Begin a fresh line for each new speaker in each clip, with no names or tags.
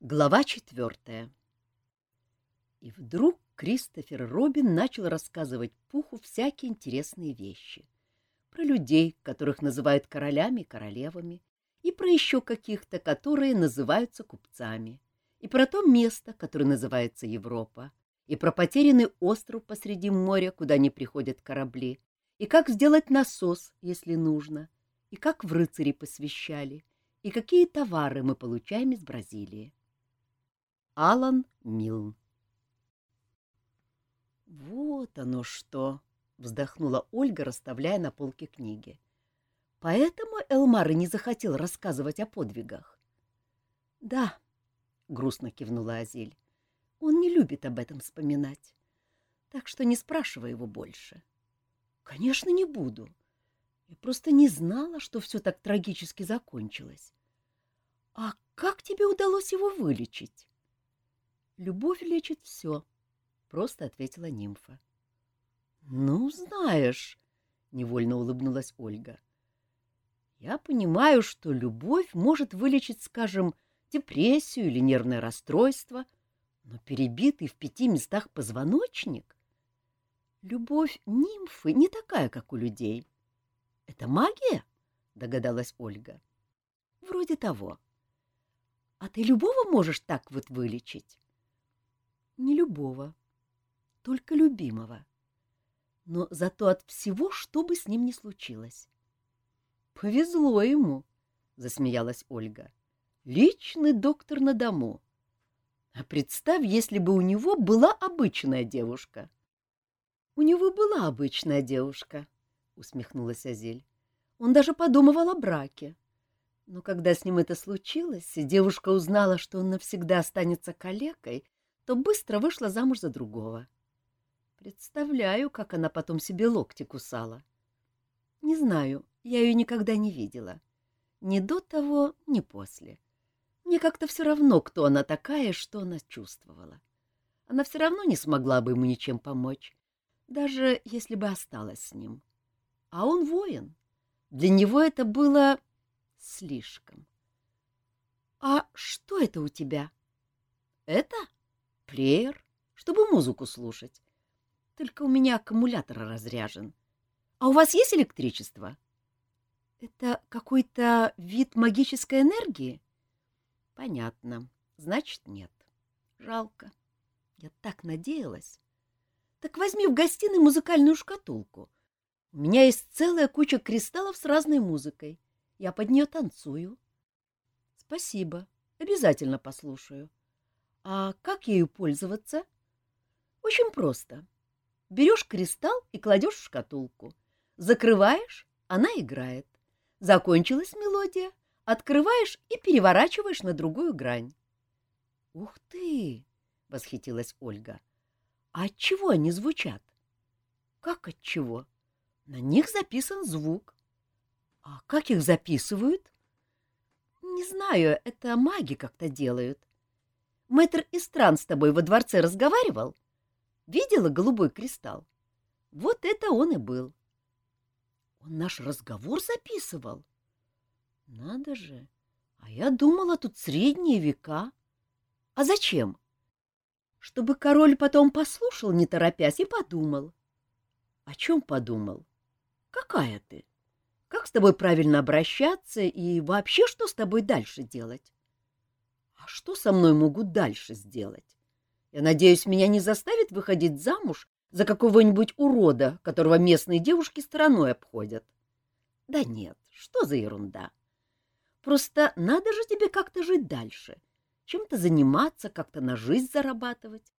Глава четвертая И вдруг Кристофер Робин начал рассказывать Пуху всякие интересные вещи. Про людей, которых называют королями и королевами, и про еще каких-то, которые называются купцами, и про то место, которое называется Европа, и про потерянный остров посреди моря, куда не приходят корабли, и как сделать насос, если нужно, и как в рыцари посвящали, и какие товары мы получаем из Бразилии. Алан Милн «Вот оно что!» — вздохнула Ольга, расставляя на полке книги. «Поэтому Элмар и не захотел рассказывать о подвигах?» «Да», — грустно кивнула Азиль, — «он не любит об этом вспоминать, так что не спрашивай его больше». «Конечно, не буду. Я просто не знала, что все так трагически закончилось. А как тебе удалось его вылечить?» Любовь лечит все, — просто ответила нимфа. — Ну, знаешь, — невольно улыбнулась Ольга. — Я понимаю, что любовь может вылечить, скажем, депрессию или нервное расстройство, но перебитый в пяти местах позвоночник... Любовь нимфы не такая, как у людей. — Это магия? — догадалась Ольга. — Вроде того. — А ты любого можешь так вот вылечить? Не любого, только любимого. Но зато от всего, что бы с ним ни случилось. — Повезло ему, — засмеялась Ольга. — Личный доктор на дому. А представь, если бы у него была обычная девушка. — У него была обычная девушка, — усмехнулась Азель. Он даже подумывал о браке. Но когда с ним это случилось, и девушка узнала, что он навсегда останется калекой, то быстро вышла замуж за другого. Представляю, как она потом себе локти кусала. Не знаю, я ее никогда не видела. Ни до того, ни после. Мне как-то все равно, кто она такая, что она чувствовала. Она все равно не смогла бы ему ничем помочь, даже если бы осталась с ним. А он воин. Для него это было слишком. — А что это у тебя? — Это? — плеер, чтобы музыку слушать. Только у меня аккумулятор разряжен. А у вас есть электричество? Это какой-то вид магической энергии? Понятно. Значит, нет. Жалко. Я так надеялась. Так возьми в гостиной музыкальную шкатулку. У меня есть целая куча кристаллов с разной музыкой. Я под нее танцую. Спасибо. Обязательно послушаю. А как ею пользоваться? Очень просто. Берешь кристалл и кладешь в шкатулку. Закрываешь, она играет. Закончилась мелодия, открываешь и переворачиваешь на другую грань. — Ух ты! — восхитилась Ольга. — А от чего они звучат? — Как от чего? На них записан звук. — А как их записывают? — Не знаю, это маги как-то делают. Мэтр Истран с тобой во дворце разговаривал? Видела голубой кристалл? Вот это он и был. Он наш разговор записывал? Надо же, а я думала, тут средние века. А зачем? Чтобы король потом послушал, не торопясь, и подумал. О чем подумал? Какая ты? Как с тобой правильно обращаться и вообще что с тобой дальше делать? Что со мной могут дальше сделать? Я надеюсь, меня не заставят выходить замуж за какого-нибудь урода, которого местные девушки стороной обходят. Да нет, что за ерунда. Просто надо же тебе как-то жить дальше, чем-то заниматься, как-то на жизнь зарабатывать.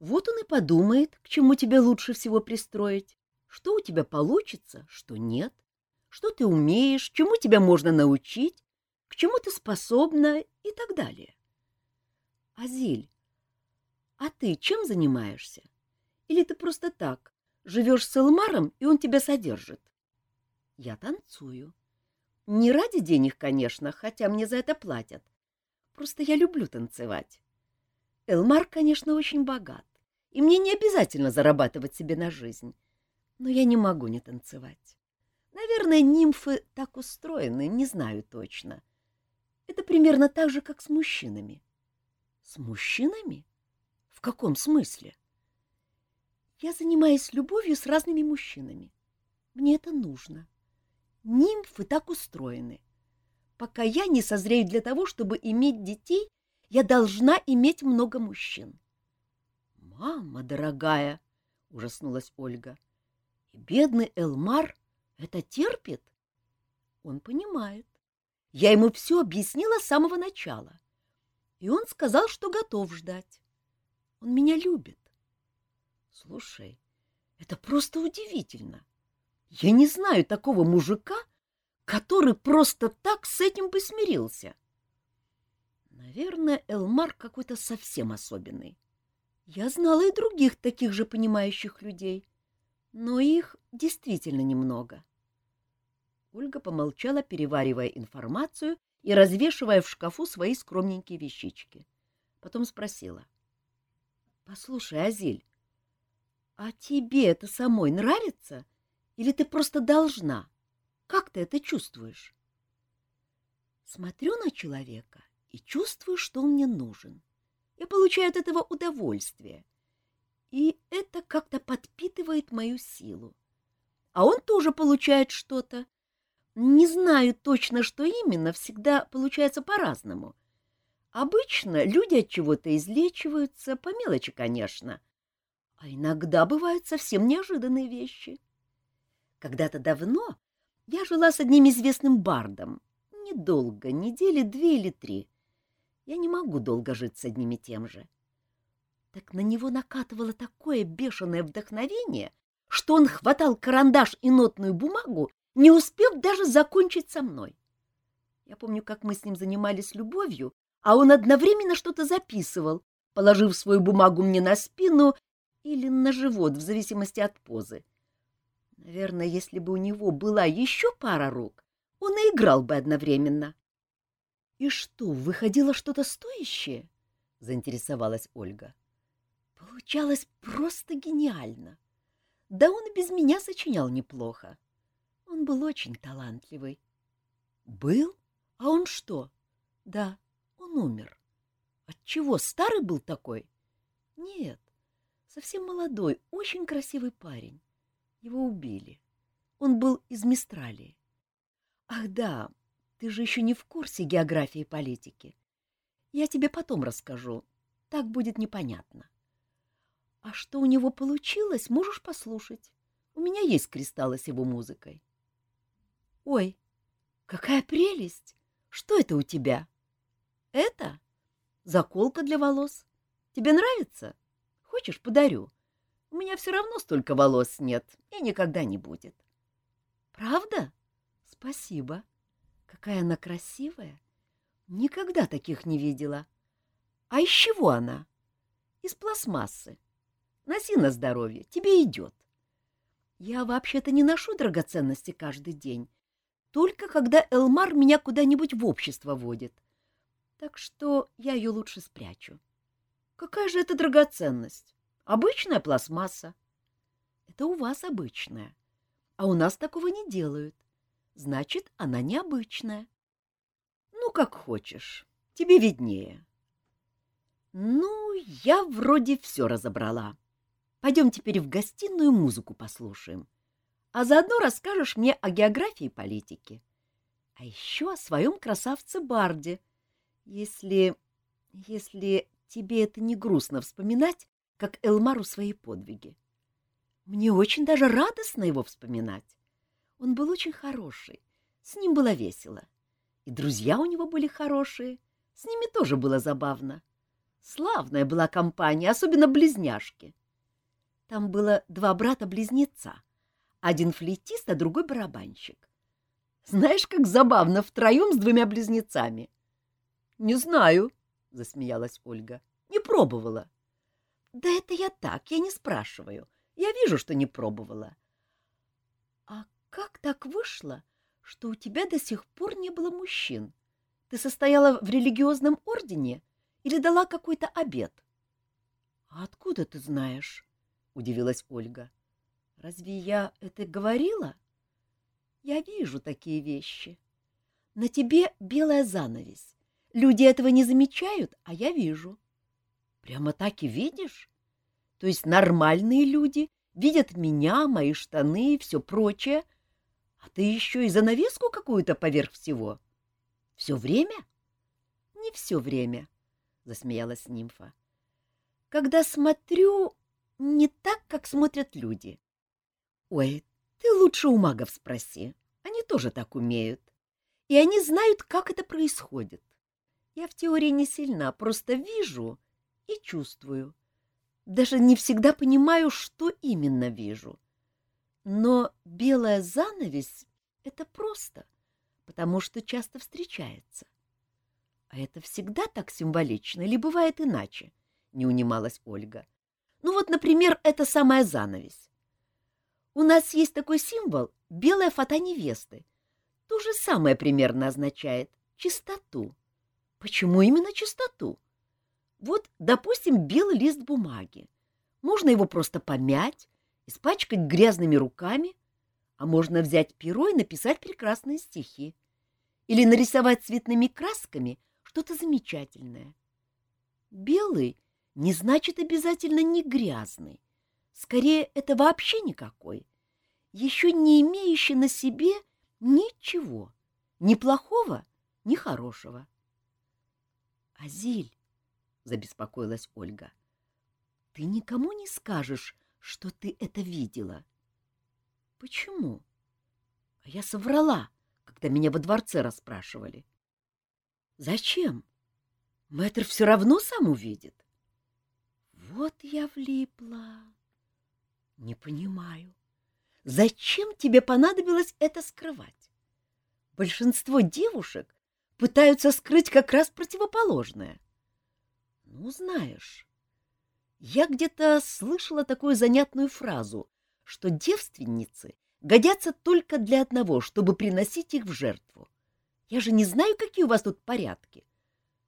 Вот он и подумает, к чему тебе лучше всего пристроить, что у тебя получится, что нет, что ты умеешь, чему тебя можно научить, к чему ты способна и так далее. Азиль, а ты чем занимаешься? Или ты просто так, живешь с Элмаром, и он тебя содержит? Я танцую. Не ради денег, конечно, хотя мне за это платят. Просто я люблю танцевать. Элмар, конечно, очень богат, и мне не обязательно зарабатывать себе на жизнь, но я не могу не танцевать. Наверное, нимфы так устроены, не знаю точно. — это примерно так же, как с мужчинами. С мужчинами? В каком смысле? Я занимаюсь любовью с разными мужчинами. Мне это нужно. Нимфы так устроены. Пока я не созрею для того, чтобы иметь детей, я должна иметь много мужчин. — Мама дорогая, — ужаснулась Ольга, — и бедный Элмар это терпит? Он понимает. Я ему все объяснила с самого начала. И он сказал, что готов ждать. Он меня любит. Слушай, это просто удивительно. Я не знаю такого мужика, который просто так с этим бы смирился. Наверное, Элмар какой-то совсем особенный. Я знала и других таких же понимающих людей, но их действительно немного. Ольга помолчала, переваривая информацию и развешивая в шкафу свои скромненькие вещички. Потом спросила. — Послушай, Азиль, а тебе это самой нравится? Или ты просто должна? Как ты это чувствуешь? Смотрю на человека и чувствую, что он мне нужен. Я получаю от этого удовольствие. И это как-то подпитывает мою силу. А он тоже получает что-то, не знаю точно, что именно, всегда получается по-разному. Обычно люди от чего-то излечиваются, по мелочи, конечно. А иногда бывают совсем неожиданные вещи. Когда-то давно я жила с одним известным бардом. Недолго, недели две или три. Я не могу долго жить с одним и тем же. Так на него накатывало такое бешеное вдохновение, что он хватал карандаш и нотную бумагу не успев даже закончить со мной. Я помню, как мы с ним занимались любовью, а он одновременно что-то записывал, положив свою бумагу мне на спину или на живот, в зависимости от позы. Наверное, если бы у него была еще пара рук, он и играл бы одновременно. — И что, выходило что-то стоящее? — заинтересовалась Ольга. Получалось просто гениально. Да он и без меня сочинял неплохо. Был очень талантливый. Был? А он что? Да, он умер. Отчего, старый был такой? Нет, совсем молодой, очень красивый парень. Его убили. Он был из Мистралии. Ах да, ты же еще не в курсе географии и политики. Я тебе потом расскажу, так будет непонятно. А что у него получилось, можешь послушать. У меня есть кристаллы с его музыкой. Ой, какая прелесть! Что это у тебя? Это заколка для волос. Тебе нравится? Хочешь, подарю? У меня все равно столько волос нет и никогда не будет. Правда? Спасибо. Какая она красивая. Никогда таких не видела. А из чего она? Из пластмассы. Носи на здоровье, тебе идет. Я вообще-то не ношу драгоценности каждый день, только когда Элмар меня куда-нибудь в общество водит. Так что я ее лучше спрячу. Какая же это драгоценность? Обычная пластмасса. Это у вас обычная, а у нас такого не делают. Значит, она необычная. Ну, как хочешь, тебе виднее. Ну, я вроде все разобрала. Пойдем теперь в гостиную музыку послушаем а заодно расскажешь мне о географии и политике. А еще о своем красавце Барде, если... если тебе это не грустно вспоминать, как Элмару свои подвиги. Мне очень даже радостно его вспоминать. Он был очень хороший, с ним было весело. И друзья у него были хорошие, с ними тоже было забавно. Славная была компания, особенно близняшки. Там было два брата-близнеца — один флейтист, а другой барабанщик. Знаешь, как забавно втроем с двумя близнецами. — Не знаю, — засмеялась Ольга. — Не пробовала. — Да это я так, я не спрашиваю. Я вижу, что не пробовала. — А как так вышло, что у тебя до сих пор не было мужчин? Ты состояла в религиозном ордене или дала какой-то обед? — А откуда ты знаешь? — удивилась Ольга. — Разве я это говорила? Я вижу такие вещи. На тебе белая занавесь. Люди этого не замечают, а я вижу. Прямо так и видишь? То есть нормальные люди видят меня, мои штаны и все прочее, а ты еще и занавеску какую-то поверх всего. Все время? Не все время, — засмеялась нимфа. Когда смотрю, не так, как смотрят люди. Ой, ты лучше у магов спроси, они тоже так умеют. И они знают, как это происходит. Я в теории не сильна, просто вижу и чувствую. Даже не всегда понимаю, что именно вижу. Но белая занавесь — это просто, потому что часто встречается. А это всегда так символично или бывает иначе? Не унималась Ольга. Ну вот, например, это самая занавесь. У нас есть такой символ — белая фата невесты. То же самое примерно означает — чистоту. Почему именно чистоту? Вот, допустим, белый лист бумаги. Можно его просто помять, испачкать грязными руками, а можно взять перо и написать прекрасные стихи. Или нарисовать цветными красками что-то замечательное. Белый не значит обязательно не грязный. Скорее, это вообще никакой, еще не имеющий на себе ничего, ни плохого, ни хорошего. Азиль, — забеспокоилась Ольга, — ты никому не скажешь, что ты это видела. — Почему? А я соврала, когда меня во дворце расспрашивали. — Зачем? Мэтр все равно сам увидит. Вот я влипла. Не понимаю, зачем тебе понадобилось это скрывать? Большинство девушек пытаются скрыть как раз противоположное. Ну, знаешь, я где-то слышала такую занятную фразу, что девственницы годятся только для одного, чтобы приносить их в жертву. Я же не знаю, какие у вас тут порядки.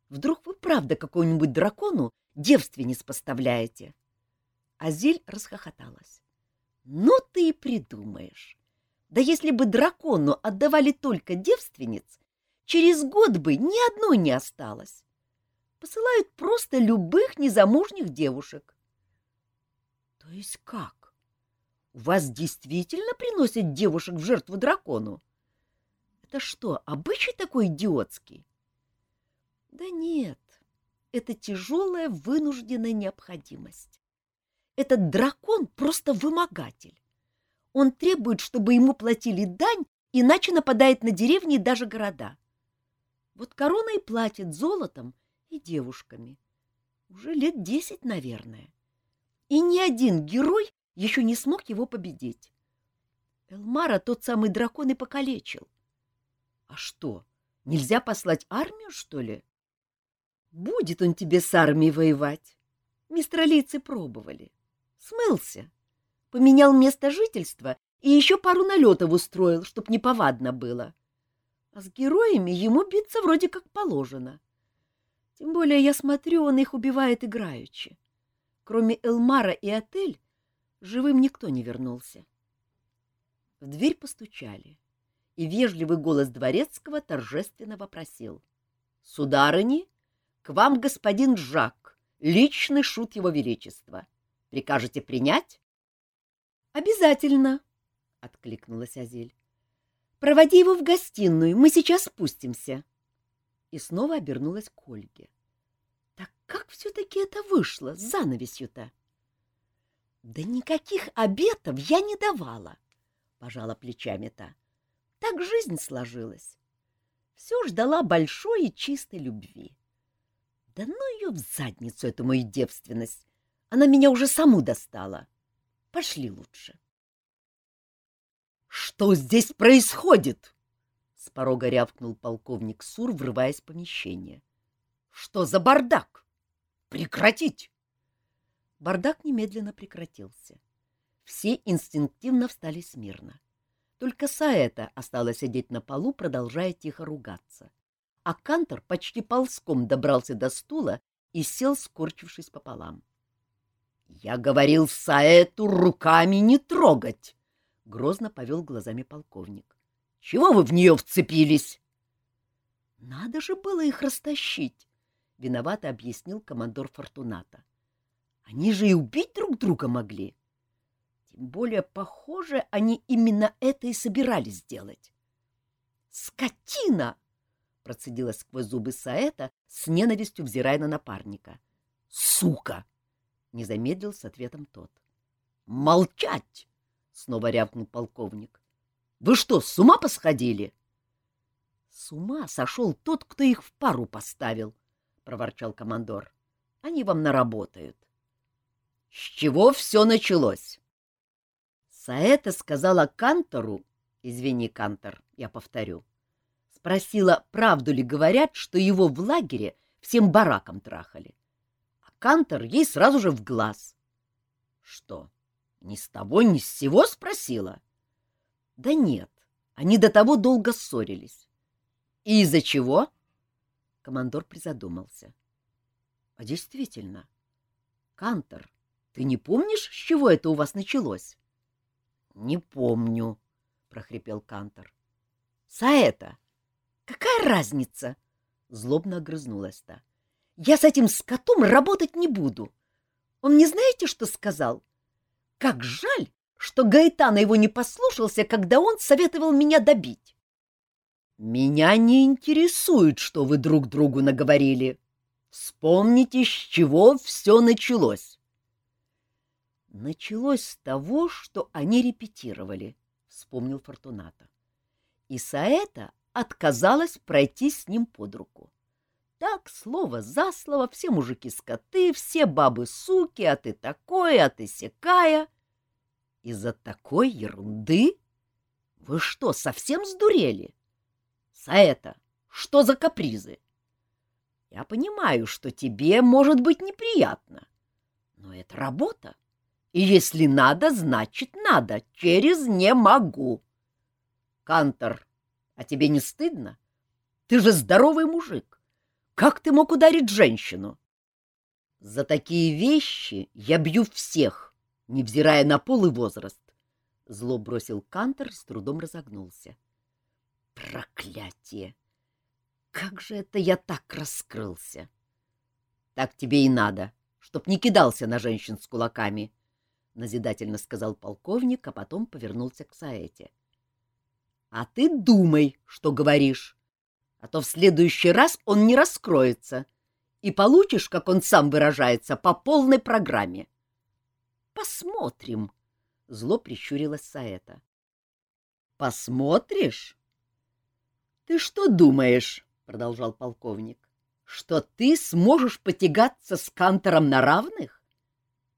Вдруг вы правда какому-нибудь дракону девственниц поставляете? Азиль расхохоталась. — Ну ты и придумаешь. Да если бы дракону отдавали только девственниц, через год бы ни одной не осталось. Посылают просто любых незамужних девушек. — То есть как? У вас действительно приносят девушек в жертву дракону? Это что, обычай такой идиотский? — Да нет, это тяжелая вынужденная необходимость. Этот дракон просто вымогатель. Он требует, чтобы ему платили дань, иначе нападает на деревни и даже города. Вот корона и платит золотом и девушками. Уже лет десять, наверное. И ни один герой еще не смог его победить. Элмара тот самый дракон и покалечил. А что, нельзя послать армию, что ли? Будет он тебе с армией воевать. Мистралийцы пробовали. Смылся. Поменял место жительства и еще пару налетов устроил, чтоб неповадно было. А с героями ему биться вроде как положено. Тем более, я смотрю, он их убивает играючи. Кроме Элмара и Отель, живым никто не вернулся. В дверь постучали, и вежливый голос дворецкого торжественно вопросил. — Сударыни, к вам господин Жак, личный шут его величества. Прикажете принять? — Обязательно, — откликнулась Азель. — Проводи его в гостиную, мы сейчас спустимся. И снова обернулась к Ольге. — Так как все-таки это вышло с занавесью-то? — Да никаких обетов я не давала, — пожала плечами та. Так жизнь сложилась. Все ждала большой и чистой любви. Да ну ее в задницу, эту мою девственность. Она меня уже саму достала. Пошли лучше. Что здесь происходит? С порога рявкнул полковник Сур, врываясь в помещение. Что за бардак? Прекратить! Бардак немедленно прекратился. Все инстинктивно встали смирно. Только Саэта осталась сидеть на полу, продолжая тихо ругаться а Кантор почти ползком добрался до стула и сел, скорчившись пополам. — Я говорил Саэту руками не трогать! — грозно повел глазами полковник. — Чего вы в нее вцепились? — Надо же было их растащить! — виновато объяснил командор Фортуната. Они же и убить друг друга могли. Тем более, похоже, они именно это и собирались сделать. «Скотина!» — процедила сквозь зубы Саэта, с ненавистью взирая на напарника. «Сука!» — не замедлил с ответом тот. «Молчать!» — снова рявкнул полковник. «Вы что, с ума посходили?» «С ума сошел тот, кто их в пару поставил», — проворчал командор. «Они вам наработают». С чего все началось? Саэта сказала Кантору, извини, Кантор, я повторю, спросила, правду ли говорят, что его в лагере всем бараком трахали. Кантор ей сразу же в глаз. Что, ни с того, ни с сего спросила? Да нет, они до того долго ссорились. И из-за чего? Командор призадумался. А действительно, Кантор ты не помнишь, с чего это у вас началось? — Не помню, — прохрипел Кантор. — Саэта, какая разница? — злобно огрызнулась та. — Я с этим скотом работать не буду. Он не знаете, что сказал? Как жаль, что Гаэтана его не послушался, когда он советовал меня добить. — Меня не интересует, что вы друг другу наговорили. Вспомните, с чего все началось. Началось с того, что они репетировали, — вспомнил Фортуната. И Саэта отказалась пройти с ним под руку. Так, слово за слово, все мужики-скоты, все бабы-суки, а ты такой, а ты сякая. Из-за такой ерунды? Вы что, совсем сдурели? Саэта, что за капризы? Я понимаю, что тебе может быть неприятно, но это работа. И если надо, значит надо. Через «не могу». Кантор, а тебе не стыдно? Ты же здоровый мужик. Как ты мог ударить женщину? За такие вещи я бью всех, невзирая на пол и возраст. Зло бросил Кантор, с трудом разогнулся. Проклятие! Как же это я так раскрылся? Так тебе и надо, чтоб не кидался на женщин с кулаками, —— назидательно сказал полковник, а потом повернулся к Саэте. — А ты думай, что говоришь, а то в следующий раз он не раскроется, и получишь, как он сам выражается, по полной программе. — Посмотрим, — зло прищурилась Саэта. — Посмотришь? — Ты что думаешь, — продолжал полковник, — что ты сможешь потягаться с Кантором на равных?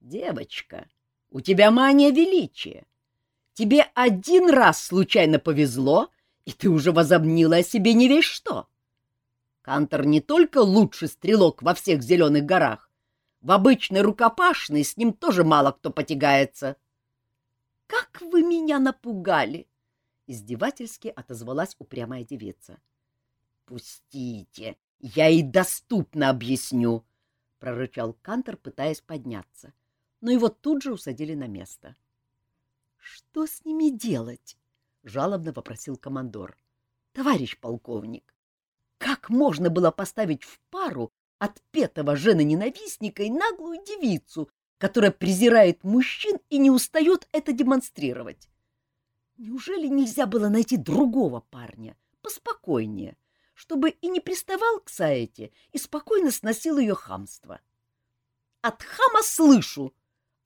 Девочка, — у тебя мания величия. Тебе один раз случайно повезло, и ты уже возомнила о себе не весь что. Кантор не только лучший стрелок во всех зеленых горах, в обычной рукопашной с ним тоже мало кто потягается. — Как вы меня напугали! — издевательски отозвалась упрямая девица. — Пустите, я и доступно объясню! — прорычал Кантор, пытаясь подняться. — но его тут же усадили на место. — Что с ними делать? — жалобно попросил командор. — Товарищ полковник, как можно было поставить в пару отпетого жены-ненавистника и наглую девицу, которая презирает мужчин и не устает это демонстрировать? Неужели нельзя было найти другого парня, поспокойнее, чтобы и не приставал к Саэте и спокойно сносил ее хамство? — От хама слышу!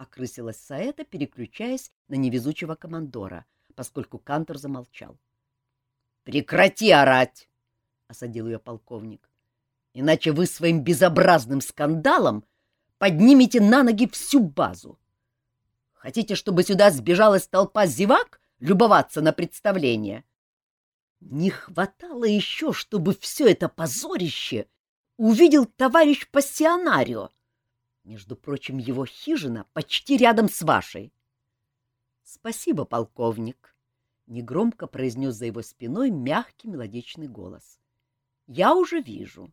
окрысилась Саэта, переключаясь на невезучего командора, поскольку Кантор замолчал. — Прекрати орать! — осадил ее полковник. — Иначе вы своим безобразным скандалом поднимете на ноги всю базу. Хотите, чтобы сюда сбежалась толпа зевак любоваться на представление? Не хватало еще, чтобы все это позорище увидел товарищ пассионарио, между прочим, его хижина почти рядом с вашей. — Спасибо, полковник, — негромко произнес за его спиной мягкий мелодичный голос. — Я уже вижу.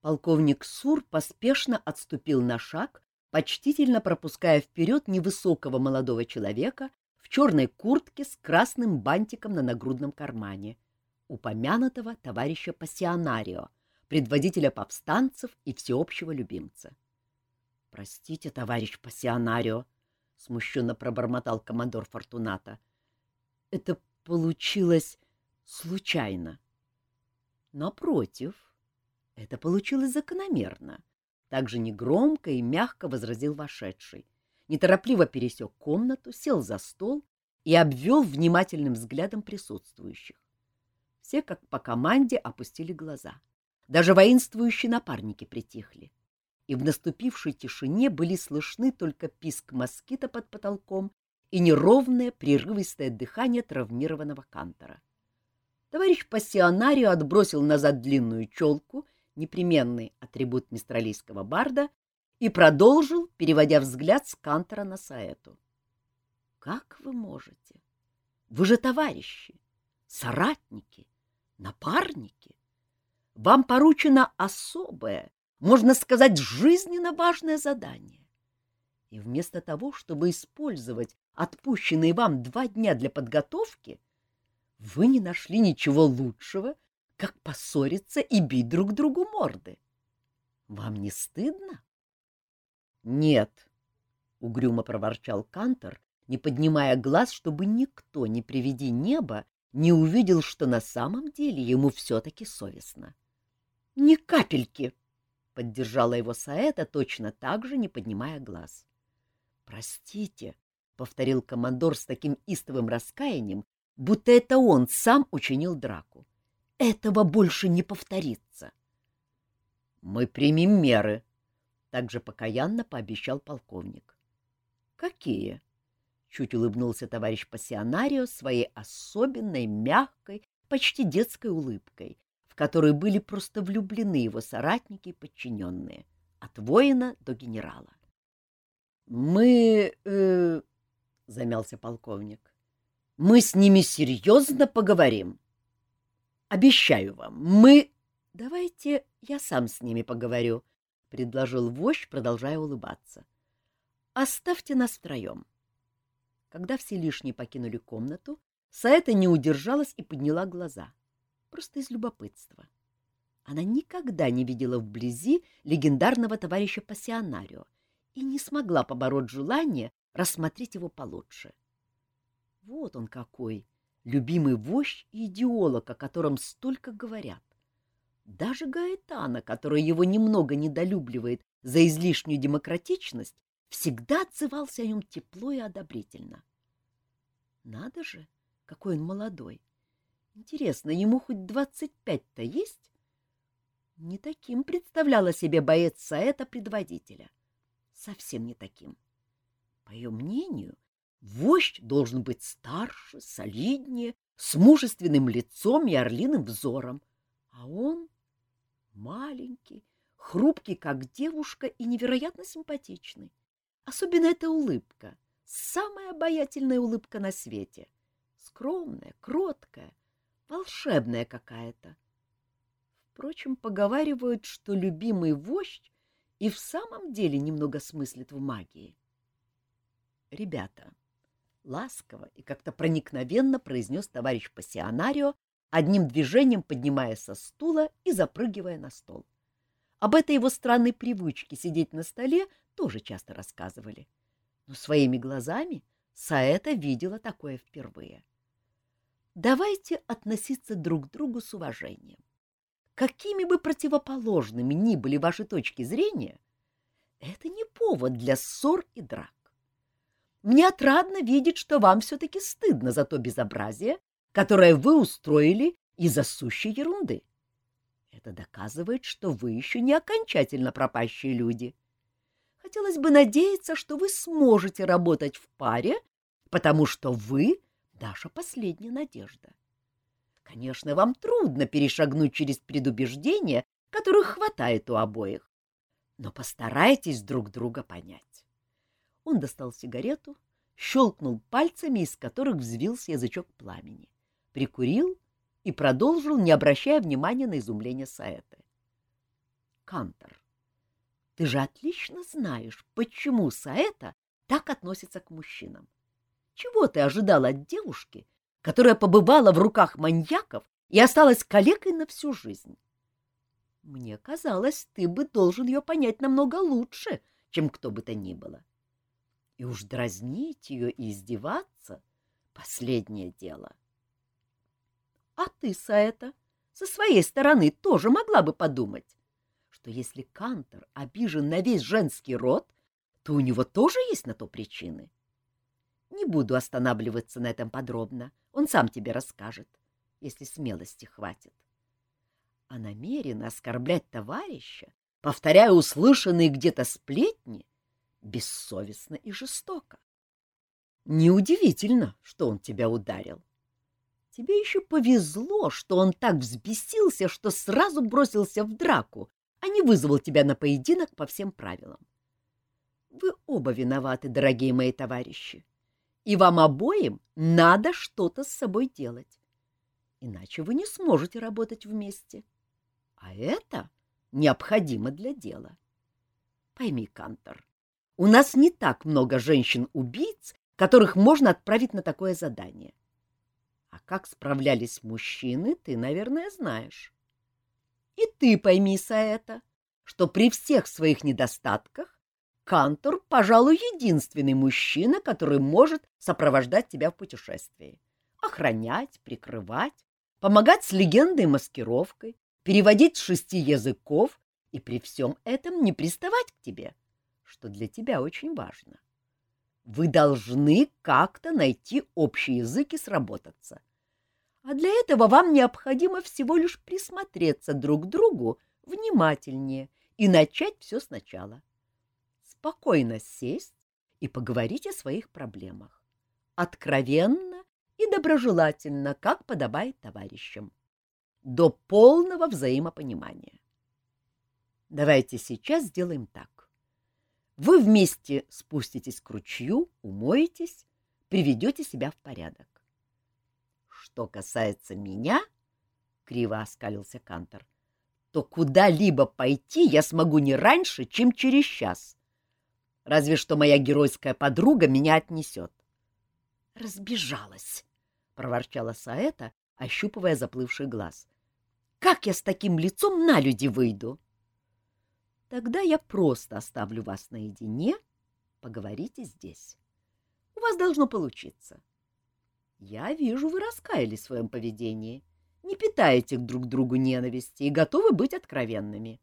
Полковник Сур поспешно отступил на шаг, почтительно пропуская вперед невысокого молодого человека в черной куртке с красным бантиком на нагрудном кармане, упомянутого товарища пассионарио, предводителя повстанцев и всеобщего любимца. — Простите, товарищ пассионарио, — смущенно пробормотал командор Фортуната. — Это получилось случайно. Напротив, это получилось закономерно. Также негромко и мягко возразил вошедший. Неторопливо пересек комнату, сел за стол и обвел внимательным взглядом присутствующих. Все, как по команде, опустили глаза. Даже воинствующие напарники притихли. И в наступившей тишине были слышны только писк москита под потолком и неровное прерывистое дыхание травмированного кантора. Товарищ пассионарио отбросил назад длинную челку, непременный атрибут мистралийского барда, и продолжил, переводя взгляд с кантора на Саэту. — Как вы можете? Вы же товарищи, соратники, напарники. Вам поручено особое, можно сказать, жизненно важное задание. И вместо того, чтобы использовать отпущенные вам два дня для подготовки, вы не нашли ничего лучшего, как поссориться и бить друг другу морды. Вам не стыдно? — Нет, — угрюмо проворчал Кантор, не поднимая глаз, чтобы никто, не приведи неба, не увидел, что на самом деле ему все-таки совестно. — Ни капельки! — поддержала его Саэта, точно так же, не поднимая глаз. — Простите, — повторил командор с таким истовым раскаянием, будто это он сам учинил драку. — Этого больше не повторится. — Мы примем меры, — также покаянно пообещал полковник. — Какие? — Чуть улыбнулся товарищ пассионарио своей особенной, мягкой, почти детской улыбкой, в которой были просто влюблены его соратники и подчиненные, от воина до генерала. — Мы... Э, — замялся полковник. — Мы с ними серьезно поговорим. Обещаю вам, мы... — Давайте я сам с ними поговорю, — предложил вождь, продолжая улыбаться. — Оставьте нас втроем. — когда все лишние покинули комнату, Саэта не удержалась и подняла глаза. Просто из любопытства. Она никогда не видела вблизи легендарного товарища Пассионарио и не смогла побороть желание рассмотреть его получше. Вот он какой, любимый вождь и идеолог, о котором столько говорят. Даже Гаэтана, который его немного недолюбливает за излишнюю демократичность, всегда отзывался о нем тепло и одобрительно. Надо же, какой он молодой. Интересно, ему хоть двадцать пять-то есть? Не таким представляла себе боец Саэта предводителя. Совсем не таким. По ее мнению, вождь должен быть старше, солиднее, с мужественным лицом и орлиным взором. А он маленький, хрупкий, как девушка, и невероятно симпатичный. Особенно эта улыбка, самая обаятельная улыбка на свете. Скромная, кроткая, волшебная какая-то. Впрочем, поговаривают, что любимый вождь и в самом деле немного смыслит в магии. «Ребята», — ласково и как-то проникновенно произнес товарищ пассионарио, одним движением поднимая со стула и запрыгивая на стол. Об этой его странной привычке сидеть на столе тоже часто рассказывали. Но своими глазами Саэта видела такое впервые. Давайте относиться друг к другу с уважением. Какими бы противоположными ни были ваши точки зрения, это не повод для ссор и драк. Мне отрадно видеть, что вам все-таки стыдно за то безобразие, которое вы устроили из-за сущей ерунды. Это доказывает, что вы еще не окончательно пропащие люди. — Хотелось бы надеяться, что вы сможете работать в паре, потому что вы — наша последняя надежда. Конечно, вам трудно перешагнуть через предубеждения, которых хватает у обоих, но постарайтесь друг друга понять. Он достал сигарету, щелкнул пальцами, из которых взвился язычок пламени, прикурил и продолжил, не обращая внимания на изумление Саэты. Кантор, ты же отлично знаешь, почему Саэта так относится к мужчинам. Чего ты ожидал от девушки, которая побывала в руках маньяков и осталась калекой на всю жизнь? Мне казалось, ты бы должен ее понять намного лучше, чем кто бы то ни было. И уж дразнить ее и издеваться — последнее дело. А ты, Саэта, со своей стороны тоже могла бы подумать, что если Кантор обижен на весь женский род, то у него тоже есть на то причины. Не буду останавливаться на этом подробно, он сам тебе расскажет, если смелости хватит. А намеренно оскорблять товарища, повторяя услышанные где-то сплетни, бессовестно и жестоко. Неудивительно, что он тебя ударил. Тебе еще повезло, что он так взбесился, что сразу бросился в драку, а не вызвал тебя на поединок по всем правилам. Вы оба виноваты, дорогие мои товарищи, и вам обоим надо что-то с собой делать, иначе вы не сможете работать вместе. А это необходимо для дела. Пойми, Кантор, у нас не так много женщин-убийц, которых можно отправить на такое задание. А как справлялись мужчины, ты, наверное, знаешь. И ты пойми, Саэта, что при всех своих недостатках Кантор, пожалуй, единственный мужчина, который может сопровождать тебя в путешествии. Охранять, прикрывать, помогать с легендой маскировкой, переводить с шести языков и при всем этом не приставать к тебе — что для тебя очень важно. Вы должны как-то найти общий язык и сработаться. А для этого вам необходимо всего лишь присмотреться друг к другу внимательнее и начать все сначала. Спокойно сесть и поговорить о своих проблемах. Откровенно и доброжелательно, как подобает товарищам. До полного взаимопонимания. Давайте сейчас сделаем так. Вы вместе спуститесь к ручью, умоетесь, приведете себя в порядок. Что касается меня, — криво оскалился Кантор, — то куда-либо пойти я смогу не раньше, чем через час. Разве что моя геройская подруга меня отнесет. — Разбежалась, — проворчала Саэта, ощупывая заплывший глаз. — Как я с таким лицом на люди выйду? — Тогда я просто оставлю вас наедине, поговорите здесь. У вас должно получиться. Я вижу, вы раскаялись в своем поведении, не питаете друг другу ненависти и готовы быть откровенными.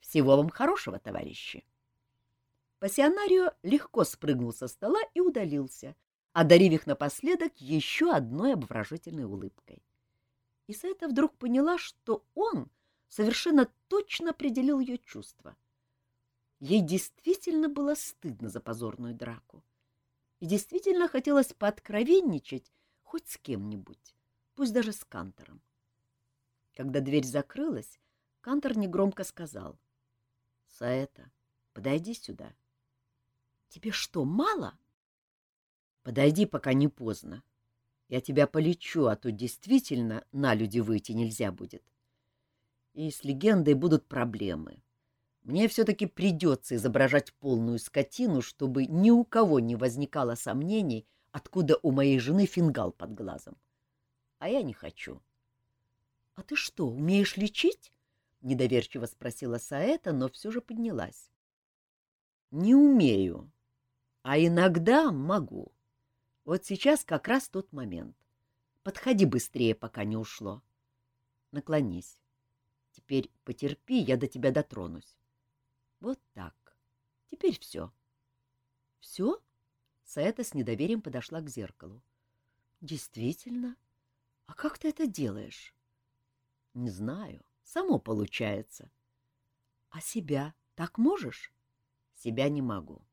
Всего вам хорошего, товарищи. Пассионарио легко спрыгнул со стола и удалился, одарив их напоследок еще одной обворожительной улыбкой. Исайта вдруг поняла, что он — совершенно точно определил ее чувства. Ей действительно было стыдно за позорную драку. И действительно хотелось пооткровенничать хоть с кем-нибудь, пусть даже с Кантором. Когда дверь закрылась, Кантор негромко сказал. — Саэта, подойди сюда. — Тебе что, мало? — Подойди, пока не поздно. Я тебя полечу, а то действительно на люди выйти нельзя будет и с легендой будут проблемы. Мне все-таки придется изображать полную скотину, чтобы ни у кого не возникало сомнений, откуда у моей жены фингал под глазом. А я не хочу. — А ты что, умеешь лечить? — недоверчиво спросила Саэта, но все же поднялась. — Не умею, а иногда могу. Вот сейчас как раз тот момент. Подходи быстрее, пока не ушло. Наклонись. Теперь потерпи, я до тебя дотронусь. Вот так. Теперь все. Все? Саэта с недоверием подошла к зеркалу. Действительно? А как ты это делаешь? Не знаю. Само получается. А себя так можешь? Себя не могу.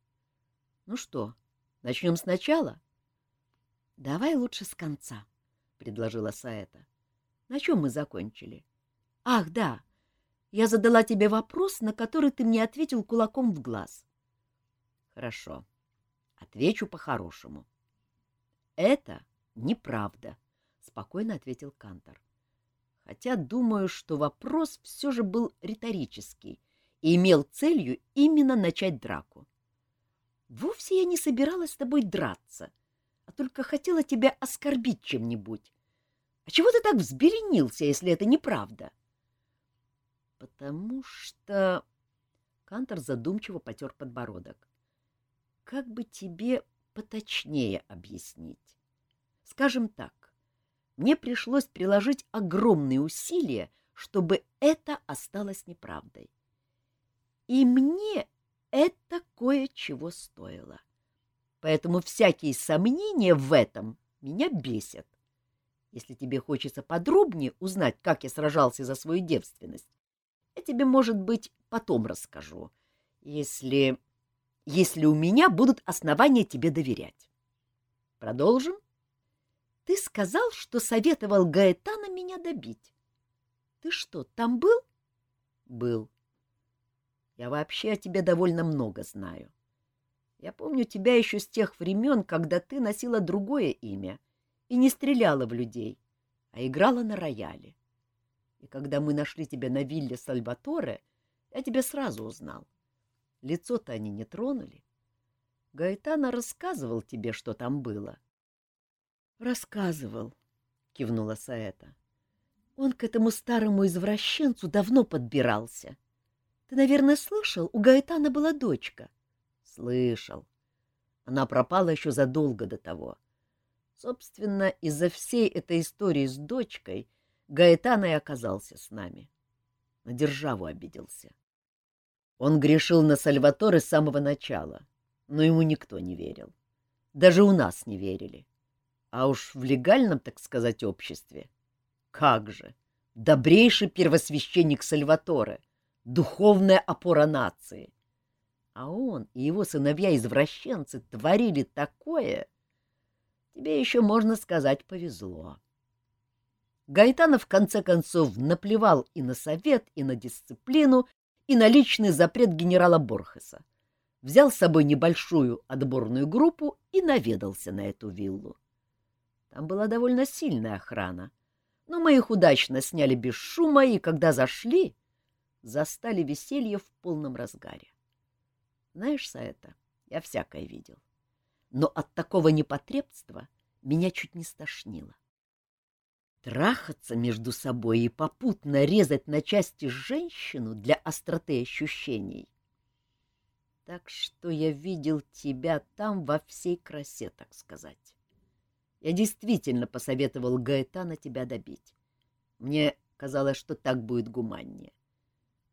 Ну что, начнем сначала? Давай лучше с конца, предложила Саэта. На чем мы закончили? Ах, да, я задала тебе вопрос, на который ты мне ответил кулаком в глаз. Хорошо, отвечу по-хорошему. Это неправда, спокойно ответил Кантор. Хотя думаю, что вопрос все же был риторический и имел целью именно начать драку. Вовсе я не собиралась с тобой драться, а только хотела тебя оскорбить чем-нибудь. А чего ты так взбеленился, если это неправда? Потому что... Кантор задумчиво потер подбородок. Как бы тебе поточнее объяснить? Скажем так, мне пришлось приложить огромные усилия, чтобы это осталось неправдой. И мне это кое-чего стоило. Поэтому всякие сомнения в этом меня бесят. Если тебе хочется подробнее узнать, как я сражался за свою девственность, я тебе, может быть, потом расскажу, если... если у меня будут основания тебе доверять. Продолжим? Ты сказал, что советовал Гаэтана меня добить. Ты что, там был? Был. Я вообще о тебе довольно много знаю. Я помню тебя еще с тех времен, когда ты носила другое имя и не стреляла в людей, а играла на рояле. И когда мы нашли тебя на вилле Сальваторе, я тебя сразу узнал. Лицо-то они не тронули. Гаэтана рассказывал тебе, что там было. — Рассказывал, — кивнула Саэта. Он к этому старому извращенцу давно подбирался. Ты, наверное, слышал, у Гаэтана была дочка. — Слышал. Она пропала еще задолго до того. Собственно, из-за всей этой истории с дочкой — Гаэтана и оказался с нами. На державу обиделся. Он грешил на Сальваторе с самого начала, но ему никто не верил. Даже у нас не верили. А уж в легальном, так сказать, обществе. Как же! Добрейший первосвященник Сальваторе, духовная опора нации. А он и его сыновья-извращенцы творили такое... Тебе еще, можно сказать, повезло. Гайтанов в конце концов наплевал и на совет, и на дисциплину, и на личный запрет генерала Борхеса. Взял с собой небольшую отборную группу и наведался на эту виллу. Там была довольно сильная охрана, но мы их удачно сняли без шума, и когда зашли, застали веселье в полном разгаре. Знаешь, Саэта, я всякое видел. Но от такого непотребства меня чуть не стошнило. Трахаться между собой и попутно резать на части женщину для остроты ощущений. Так что я видел тебя там во всей красе, так сказать. Я действительно посоветовал Гаэтана тебя добить. Мне казалось, что так будет гуманнее.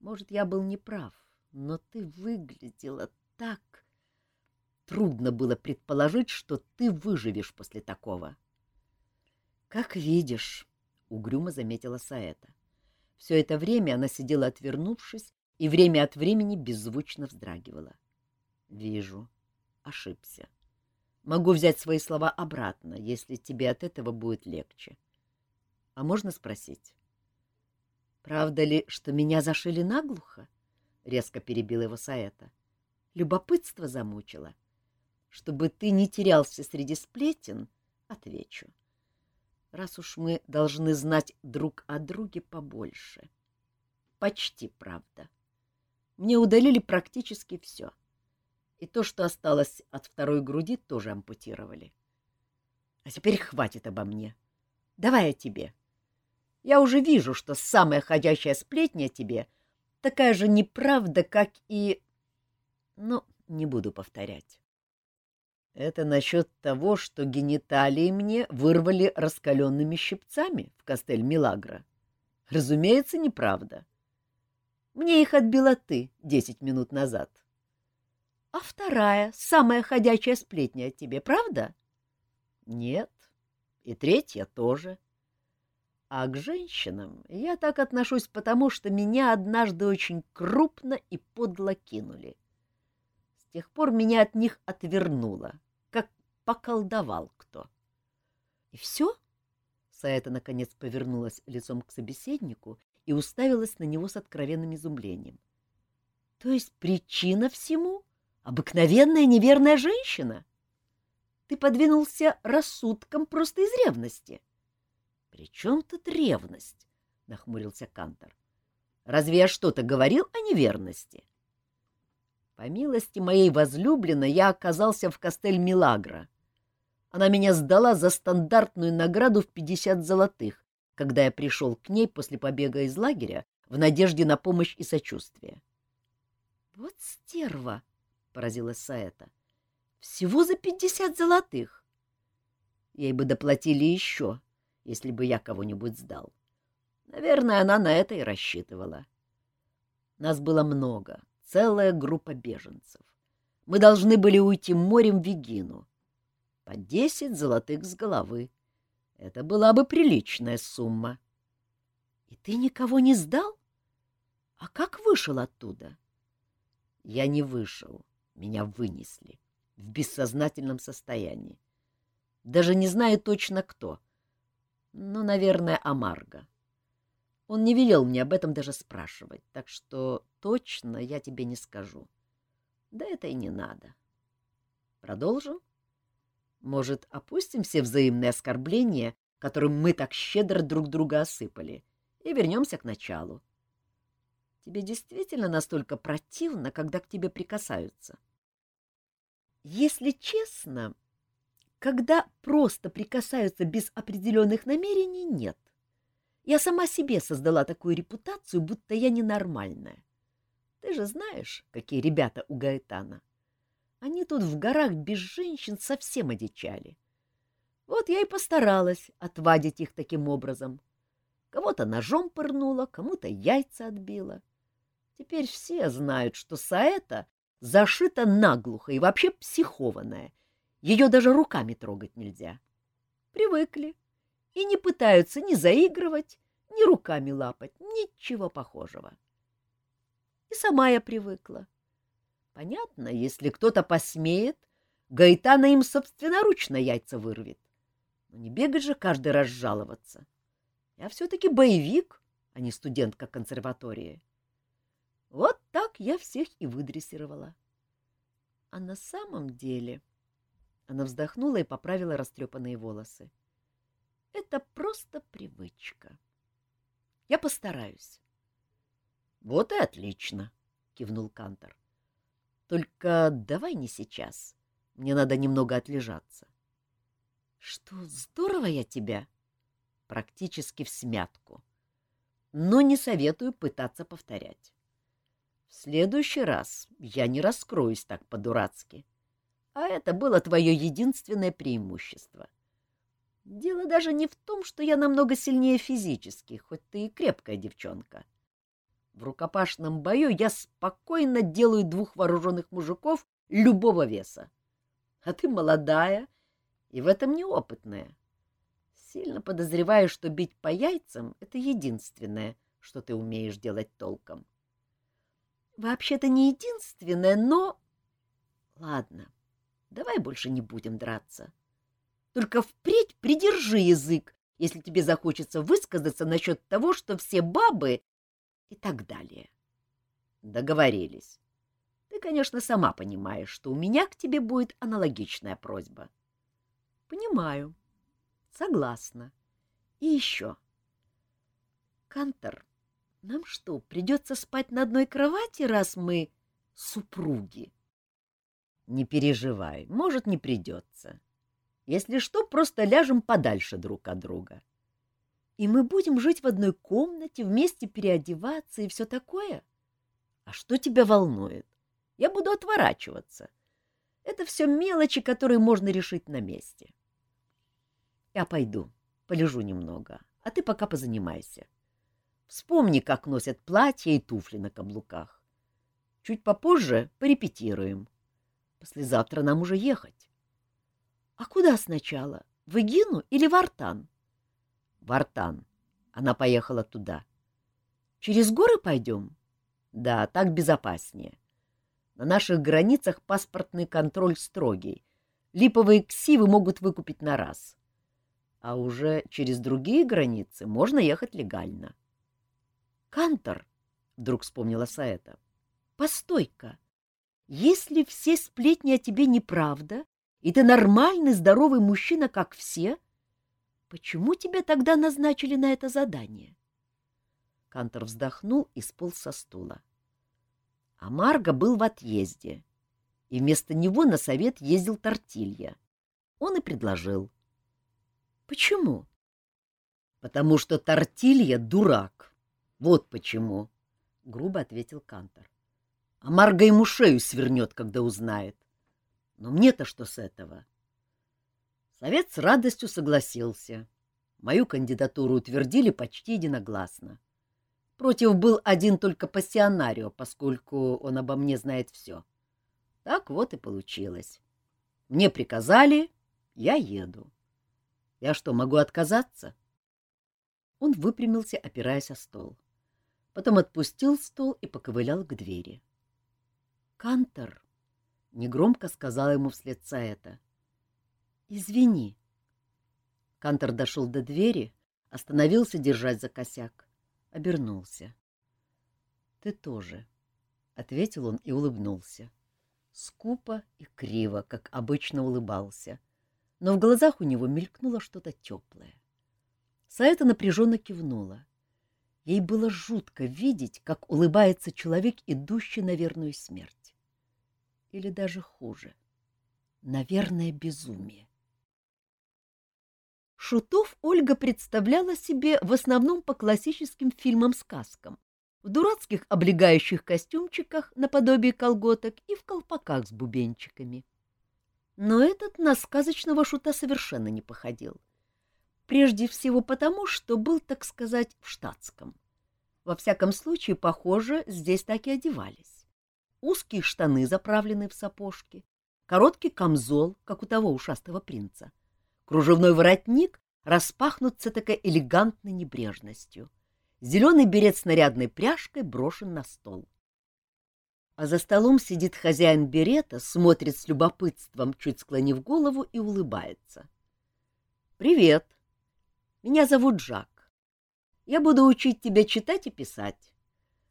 Может, я был неправ, но ты выглядела так... Трудно было предположить, что ты выживешь после такого. —— Как видишь, — угрюмо заметила Саэта. Все это время она сидела отвернувшись и время от времени беззвучно вздрагивала. — Вижу. Ошибся. Могу взять свои слова обратно, если тебе от этого будет легче. А можно спросить? — Правда ли, что меня зашили наглухо? — резко перебила его Саэта. — Любопытство замучило. Чтобы ты не терялся среди сплетен, отвечу. — раз уж мы должны знать друг о друге побольше. Почти правда. Мне удалили практически все. И то, что осталось от второй груди, тоже ампутировали. А теперь хватит обо мне. Давай о тебе. Я уже вижу, что самая ходящая сплетня тебе такая же неправда, как и... Ну, не буду повторять. Это насчет того, что гениталии мне вырвали раскаленными щипцами в костель Милагра. Разумеется, неправда. Мне их отбила ты десять минут назад. А вторая, самая ходячая сплетня о тебе, правда? Нет. И третья тоже. А к женщинам я так отношусь потому, что меня однажды очень крупно и подло кинули. С тех пор меня от них отвернуло поколдовал кто. — И все? Саэта, наконец, повернулась лицом к собеседнику и уставилась на него с откровенным изумлением. — То есть причина всему — обыкновенная неверная женщина? Ты подвинулся рассудком просто из ревности. — При чем тут ревность? — нахмурился Кантор. — Разве я что-то говорил о неверности? — По милости моей возлюбленной я оказался в Костель Милагра — она меня сдала за стандартную награду в 50 золотых, когда я пришел к ней после побега из лагеря в надежде на помощь и сочувствие. — Вот стерва! — поразилась Саэта. — Всего за пятьдесят золотых! Ей бы доплатили еще, если бы я кого-нибудь сдал. Наверное, она на это и рассчитывала. Нас было много, целая группа беженцев. Мы должны были уйти морем в Вегину. По десять золотых с головы. Это была бы приличная сумма. — И ты никого не сдал? А как вышел оттуда? Я не вышел. Меня вынесли. В бессознательном состоянии. Даже не знаю точно кто. Ну, наверное, Амарго. Он не велел мне об этом даже спрашивать, так что точно я тебе не скажу. Да это и не надо. Продолжим? Может, опустим все взаимные оскорбления, которым мы так щедро друг друга осыпали, и вернемся к началу. Тебе действительно настолько противно, когда к тебе прикасаются? Если честно, когда просто прикасаются без определенных намерений, нет. Я сама себе создала такую репутацию, будто я ненормальная. Ты же знаешь, какие ребята у Гаэтана. Они тут в горах без женщин совсем одичали. Вот я и постаралась отвадить их таким образом. Кого-то ножом пырнула, кому-то яйца отбила. Теперь все знают, что Саэта зашита наглухо и вообще психованная. Ее даже руками трогать нельзя. Привыкли и не пытаются ни заигрывать, ни руками лапать, ничего похожего. И сама я привыкла. Понятно, если кто-то посмеет, Гаэтана им собственноручно яйца вырвет. Но не бегать же каждый раз жаловаться. Я все-таки боевик, а не студентка консерватории. Вот так я всех и выдрессировала. А на самом деле... Она вздохнула и поправила растрепанные волосы. Это просто привычка. Я постараюсь. — Вот и отлично, — кивнул Кантор. — Только давай не сейчас. Мне надо немного отлежаться. — Что, здорово я тебя? — Практически в смятку. Но не советую пытаться повторять. В следующий раз я не раскроюсь так по-дурацки. А это было твое единственное преимущество. Дело даже не в том, что я намного сильнее физически, хоть ты и крепкая девчонка. В рукопашном бою я спокойно делаю двух вооруженных мужиков любого веса. А ты молодая и в этом неопытная. Сильно подозреваю, что бить по яйцам — это единственное, что ты умеешь делать толком. — Вообще-то не единственное, но... Ладно, давай больше не будем драться. Только впредь придержи язык, если тебе захочется высказаться насчет того, что все бабы и так далее. Договорились. Ты, конечно, сама понимаешь, что у меня к тебе будет аналогичная просьба. Понимаю. Согласна. И еще. Кантор, нам что, придется спать на одной кровати, раз мы супруги? Не переживай, может, не придется. Если что, просто ляжем подальше друг от друга. И мы будем жить в одной комнате, вместе переодеваться и все такое? А что тебя волнует? Я буду отворачиваться. Это все мелочи, которые можно решить на месте. Я пойду, полежу немного, а ты пока позанимайся. Вспомни, как носят платья и туфли на каблуках. Чуть попозже порепетируем. Послезавтра нам уже ехать. — А куда сначала? В Игину или в Артан? — В Артан. Она поехала туда. — Через горы пойдем? — Да, так безопаснее. На наших границах паспортный контроль строгий. Липовые ксивы могут выкупить на раз. А уже через другие границы можно ехать легально. — Кантор, — вдруг вспомнила Саэта, — постой-ка, если все сплетни о тебе неправда, и ты нормальный, здоровый мужчина, как все, почему тебя тогда назначили на это задание? Кантор вздохнул и сполз со стула. А Марго был в отъезде, и вместо него на совет ездил Тортилья. Он и предложил. — Почему? — Потому что Тортилья — дурак. — Вот почему, — грубо ответил Кантор. — А Марга ему шею свернет, когда узнает. Но мне-то что с этого? Совет с радостью согласился. Мою кандидатуру утвердили почти единогласно. Против был один только пассионарио, поскольку он обо мне знает все. Так вот и получилось. Мне приказали, я еду. Я что, могу отказаться? Он выпрямился, опираясь о стол. Потом отпустил стол и поковылял к двери. — Кантор! — негромко сказала ему вслед это. — Извини. Кантор дошел до двери, остановился держать за косяк, обернулся. — Ты тоже, — ответил он и улыбнулся. Скупо и криво, как обычно улыбался, но в глазах у него мелькнуло что-то теплое. Саэта напряженно кивнула. Ей было жутко видеть, как улыбается человек, идущий на верную смерть. Или даже хуже. Наверное, безумие. Шутов Ольга представляла себе в основном по классическим фильмам-сказкам, в дурацких облегающих костюмчиках наподобие колготок и в колпаках с бубенчиками. Но этот на сказочного шута совершенно не походил. Прежде всего потому, что был, так сказать, в штатском. Во всяком случае, похоже, здесь так и одевались. Узкие штаны, заправленные в сапожки, короткий камзол, как у того ушастого принца. Кружевной воротник распахнут с такой элегантной небрежностью. Зеленый берет с нарядной пряжкой брошен на стол. А за столом сидит хозяин берета, смотрит с любопытством, чуть склонив голову и улыбается. — Привет, меня зовут Жак. Я буду учить тебя читать и писать.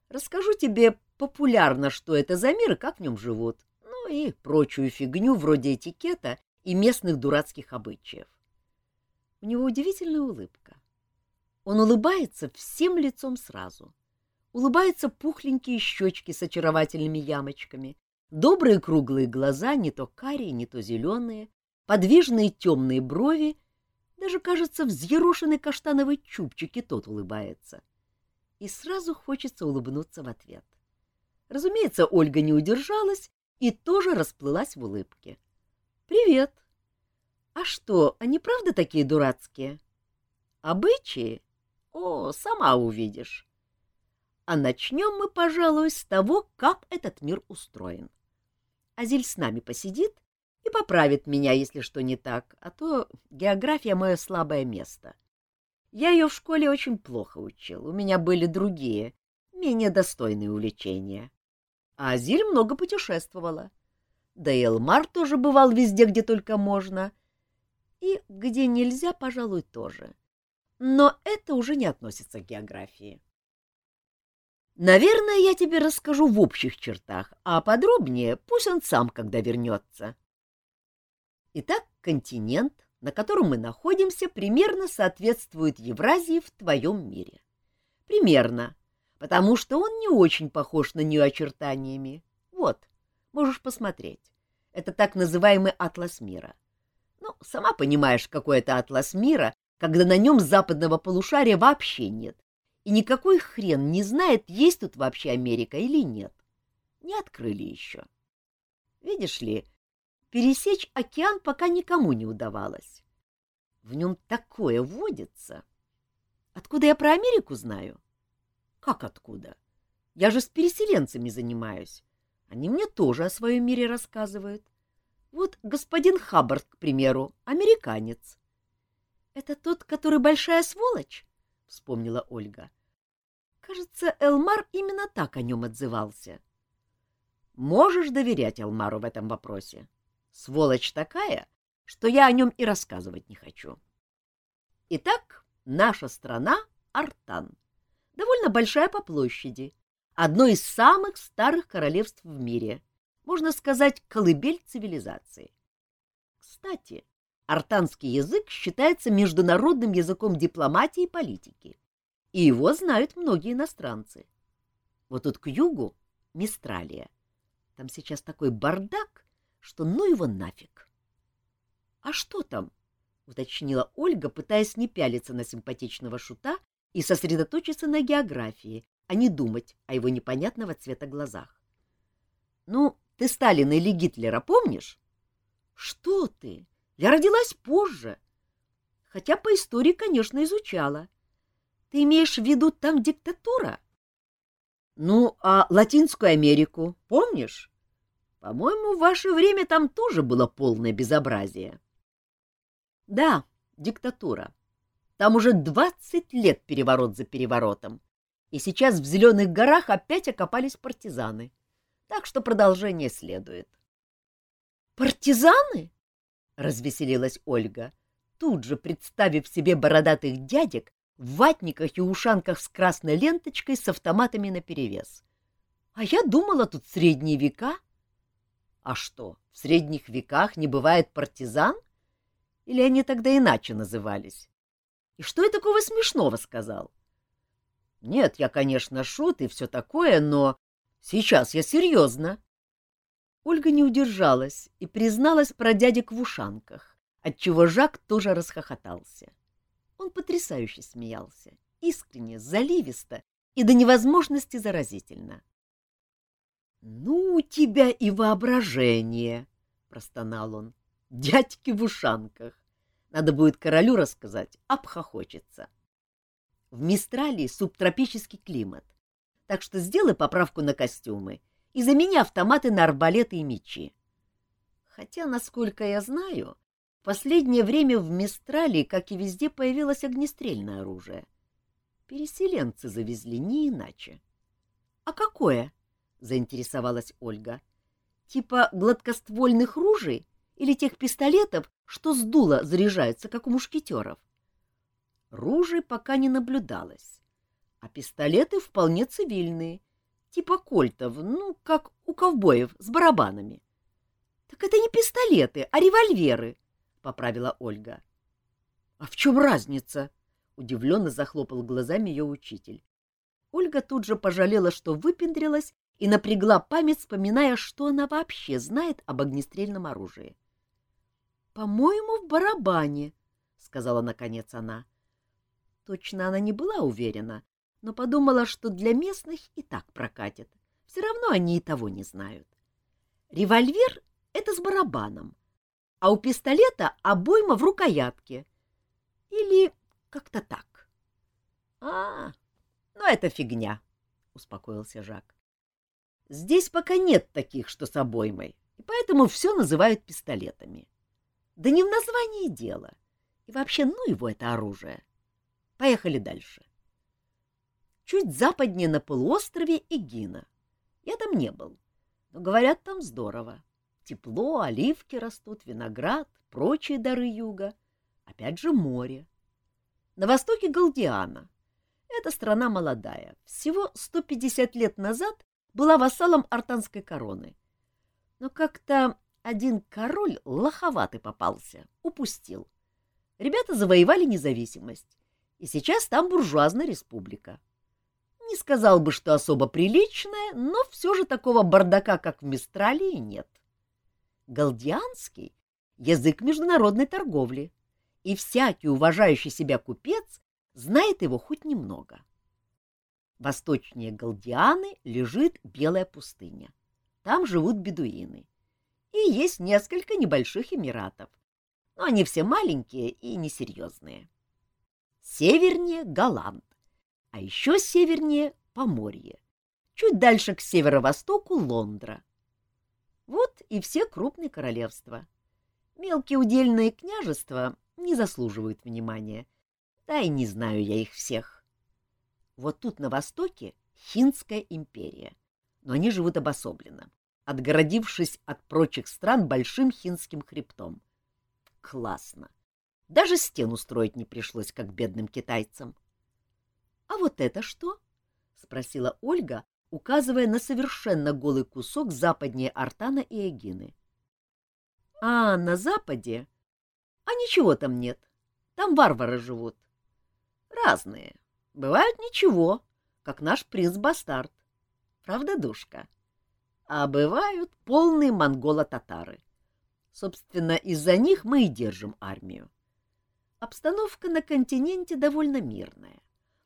Расскажу тебе популярно, что это за мир и как в нем живут, ну и прочую фигню вроде этикета и местных дурацких обычаев. У него удивительная улыбка. Он улыбается всем лицом сразу. Улыбаются пухленькие щечки с очаровательными ямочками, добрые круглые глаза, не то карие, не то зеленые, подвижные темные брови даже, кажется, взъерошенный каштановый чубчик и тот улыбается. И сразу хочется улыбнуться в ответ. Разумеется, Ольга не удержалась и тоже расплылась в улыбке. «Привет! А что, они правда такие дурацкие? Обычаи? О, сама увидишь. А начнем мы, пожалуй, с того, как этот мир устроен. Азиль с нами посидит и поправит меня, если что не так, а то география — мое слабое место. Я ее в школе очень плохо учил, у меня были другие, менее достойные увлечения. А Азиль много путешествовала. Да и Элмар тоже бывал везде, где только можно. И где нельзя, пожалуй, тоже. Но это уже не относится к географии. Наверное, я тебе расскажу в общих чертах, а подробнее пусть он сам, когда вернется. Итак, континент, на котором мы находимся, примерно соответствует Евразии в твоем мире. Примерно, потому что он не очень похож на нее очертаниями. Вот, можешь посмотреть. Это так называемый атлас мира. Ну, сама понимаешь, какой это атлас мира, когда на нем западного полушария вообще нет, и никакой хрен не знает, есть тут вообще Америка или нет. Не открыли еще. Видишь ли, пересечь океан пока никому не удавалось. В нем такое водится. Откуда я про Америку знаю? Как откуда? Я же с переселенцами занимаюсь. Они мне тоже о своем мире рассказывают. Вот господин Хаббард, к примеру, американец. — Это тот, который большая сволочь? — вспомнила Ольга. Кажется, Элмар именно так о нем отзывался. — Можешь доверять Элмару в этом вопросе. Сволочь такая, что я о нем и рассказывать не хочу. Итак, наша страна — Артан. Довольно большая по площади. Одно из самых старых королевств в мире. Можно сказать, колыбель цивилизации. Кстати, артанский язык считается международным языком дипломатии и политики. И его знают многие иностранцы. Вот тут к югу — Мистралия. Там сейчас такой бардак, что ну его нафиг. — А что там? — уточнила Ольга, пытаясь не пялиться на симпатичного шута и сосредоточиться на географии, а не думать о его непонятного цвета глазах. — Ну, ты Сталина или Гитлера помнишь? — Что ты? Я родилась позже. Хотя по истории, конечно, изучала. Ты имеешь в виду там диктатура? — Ну, а Латинскую Америку помнишь? По-моему, в ваше время там тоже было полное безобразие. — Да, диктатура. Там уже двадцать лет переворот за переворотом, и сейчас в Зеленых горах опять окопались партизаны. Так что продолжение следует. «Партизаны?» — развеселилась Ольга, тут же представив себе бородатых дядек в ватниках и ушанках с красной ленточкой с автоматами наперевес. «А я думала, тут средние века». «А что, в средних веках не бывает партизан? Или они тогда иначе назывались?» И что я такого смешного сказал? Нет, я, конечно, шут и все такое, но сейчас я серьезно. Ольга не удержалась и призналась про дядек в ушанках, отчего Жак тоже расхохотался. Он потрясающе смеялся, искренне, заливисто и до невозможности заразительно. — Ну, у тебя и воображение! — простонал он. — Дядьки в ушанках! Надо будет королю рассказать, обхохочется. В Мистралии субтропический климат, так что сделай поправку на костюмы и замени автоматы на арбалеты и мечи. Хотя, насколько я знаю, в последнее время в Мистралии, как и везде, появилось огнестрельное оружие. Переселенцы завезли, не иначе. — А какое? — заинтересовалась Ольга. — Типа гладкоствольных ружей или тех пистолетов, что с дула заряжаются, как у мушкетеров. Ружей пока не наблюдалось, а пистолеты вполне цивильные, типа кольтов, ну, как у ковбоев с барабанами. — Так это не пистолеты, а револьверы, — поправила Ольга. — А в чем разница? — удивленно захлопал глазами ее учитель. Ольга тут же пожалела, что выпендрилась, и напрягла память, вспоминая, что она вообще знает об огнестрельном оружии. — по-моему, в барабане, — сказала наконец она. Точно она не была уверена, но подумала, что для местных и так прокатит. Все равно они и того не знают. Револьвер — это с барабаном, а у пистолета обойма в рукоятке. Или как-то так. — А, ну это фигня, — успокоился Жак. — Здесь пока нет таких, что с обоймой, и поэтому все называют пистолетами. — да не в названии дело. И вообще, ну его это оружие. Поехали дальше. Чуть западнее на полуострове Эгина. Я там не был, но говорят, там здорово. Тепло, оливки растут, виноград, прочие дары юга. Опять же море. На востоке Галдиана. Эта страна молодая. Всего 150 лет назад была вассалом артанской короны. Но как-то один король лоховатый попался, упустил. Ребята завоевали независимость, и сейчас там буржуазная республика. Не сказал бы, что особо приличная, но все же такого бардака, как в Мистралии, нет. Галдианский — язык международной торговли, и всякий уважающий себя купец знает его хоть немного. Восточнее Галдианы лежит Белая пустыня. Там живут бедуины и есть несколько небольших эмиратов, но они все маленькие и несерьезные. Севернее — Голланд, а еще севернее — Поморье, чуть дальше к северо-востоку — Лондра. Вот и все крупные королевства. Мелкие удельные княжества не заслуживают внимания, да и не знаю я их всех. Вот тут на востоке Хинская империя, но они живут обособленно отгородившись от прочих стран большим хинским хребтом. Классно! Даже стену строить не пришлось, как бедным китайцам. — А вот это что? — спросила Ольга, указывая на совершенно голый кусок западнее Артана и Эгины. — А, на западе? А ничего там нет. Там варвары живут. Разные. Бывают ничего, как наш принц-бастард. Правда, душка? — а бывают полные монголо-татары. Собственно, из-за них мы и держим армию. Обстановка на континенте довольно мирная,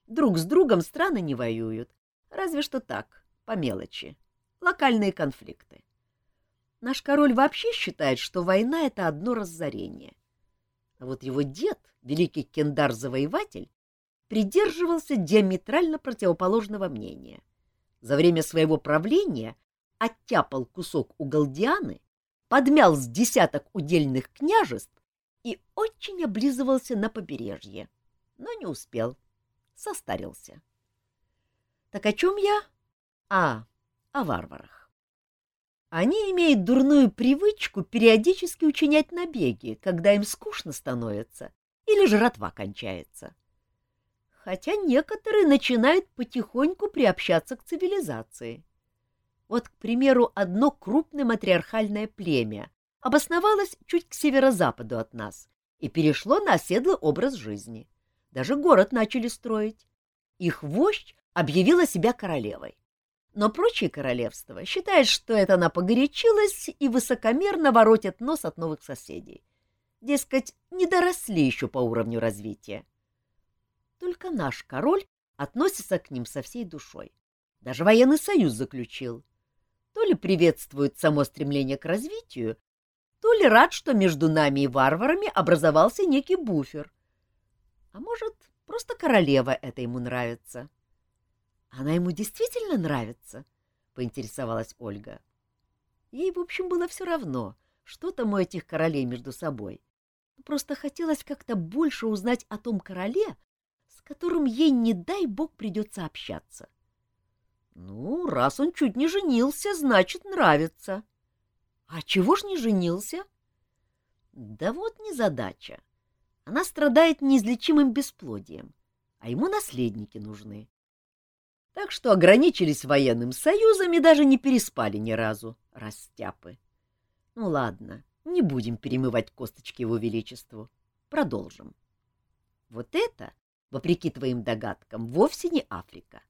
Друг с другом страны не воюют, разве что так, по мелочи. Локальные конфликты. Наш король вообще считает, что война — это одно разорение. А вот его дед, великий кендар-завоеватель, придерживался диаметрально противоположного мнения. За время своего правления оттяпал кусок у Галдианы, подмял с десяток удельных княжеств и очень облизывался на побережье, но не успел, состарился. Так о чем я? А, о варварах. Они имеют дурную привычку периодически учинять набеги, когда им скучно становится или жратва кончается. Хотя некоторые начинают потихоньку приобщаться к цивилизации. Вот, к примеру, одно крупное матриархальное племя обосновалось чуть к северо-западу от нас и перешло на оседлый образ жизни. Даже город начали строить. Их вождь объявила себя королевой. Но прочие королевства считают, что это она погорячилась и высокомерно воротят нос от новых соседей. Дескать, не доросли еще по уровню развития. Только наш король относится к ним со всей душой. Даже военный союз заключил то ли приветствует само стремление к развитию, то ли рад, что между нами и варварами образовался некий буфер. А может, просто королева это ему нравится. — Она ему действительно нравится? — поинтересовалась Ольга. Ей, в общем, было все равно, что там у этих королей между собой. Просто хотелось как-то больше узнать о том короле, с которым ей, не дай бог, придется общаться. — ну, раз он чуть не женился, значит, нравится. А чего ж не женился? Да вот незадача. Она страдает неизлечимым бесплодием, а ему наследники нужны. Так что ограничились военным союзом и даже не переспали ни разу, растяпы. Ну ладно, не будем перемывать косточки его величеству. Продолжим. Вот это, вопреки твоим догадкам, вовсе не Африка.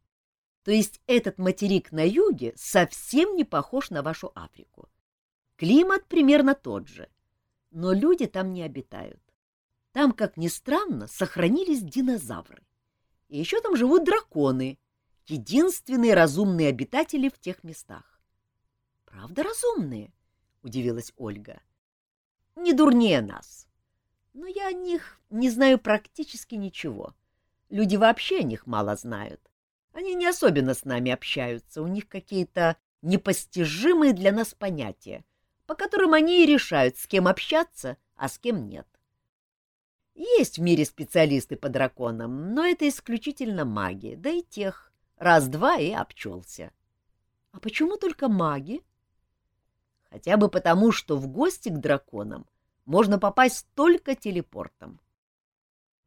То есть этот материк на юге совсем не похож на вашу Африку. Климат примерно тот же, но люди там не обитают. Там, как ни странно, сохранились динозавры. И еще там живут драконы, единственные разумные обитатели в тех местах. — Правда разумные? — удивилась Ольга. — Не дурнее нас. Но я о них не знаю практически ничего. Люди вообще о них мало знают. Они не особенно с нами общаются, у них какие-то непостижимые для нас понятия, по которым они и решают, с кем общаться, а с кем нет. Есть в мире специалисты по драконам, но это исключительно маги, да и тех раз-два и обчелся. А почему только маги? Хотя бы потому, что в гости к драконам можно попасть только телепортом.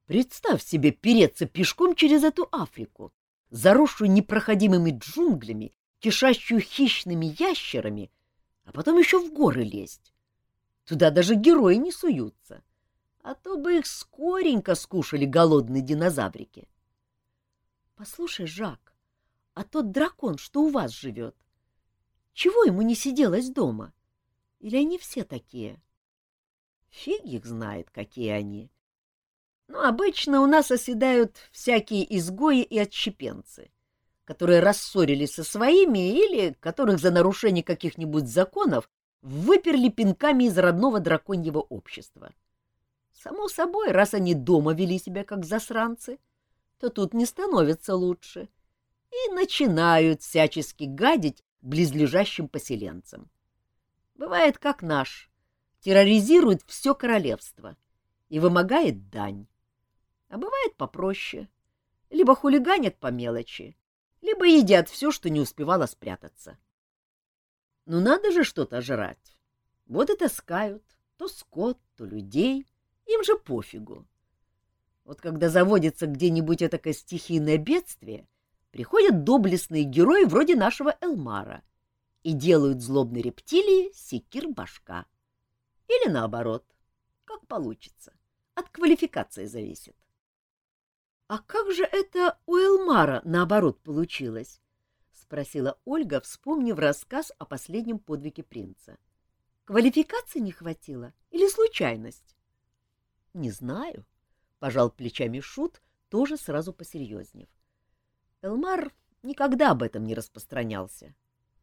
Представь себе переться пешком через эту Африку, заросшую непроходимыми джунглями, кишащую хищными ящерами, а потом еще в горы лезть. Туда даже герои не суются, а то бы их скоренько скушали голодные динозаврики. — Послушай, Жак, а тот дракон, что у вас живет, чего ему не сиделось дома? Или они все такие? Фиг их знает, какие они. Но обычно у нас оседают всякие изгои и отщепенцы, которые рассорились со своими или которых за нарушение каких-нибудь законов выперли пинками из родного драконьего общества. Само собой, раз они дома вели себя как засранцы, то тут не становится лучше и начинают всячески гадить близлежащим поселенцам. Бывает как наш, терроризирует все королевство и вымогает дань а бывает попроще. Либо хулиганят по мелочи, либо едят все, что не успевало спрятаться. Ну надо же что-то жрать. Вот и таскают то скот, то людей. Им же пофигу. Вот когда заводится где-нибудь этакое стихийное бедствие, приходят доблестные герои вроде нашего Элмара и делают злобной рептилии секир-башка. Или наоборот, как получится. От квалификации зависит. «А как же это у Элмара наоборот получилось?» — спросила Ольга, вспомнив рассказ о последнем подвиге принца. «Квалификации не хватило или случайность?» «Не знаю», — пожал плечами Шут, тоже сразу посерьезнев. Элмар никогда об этом не распространялся.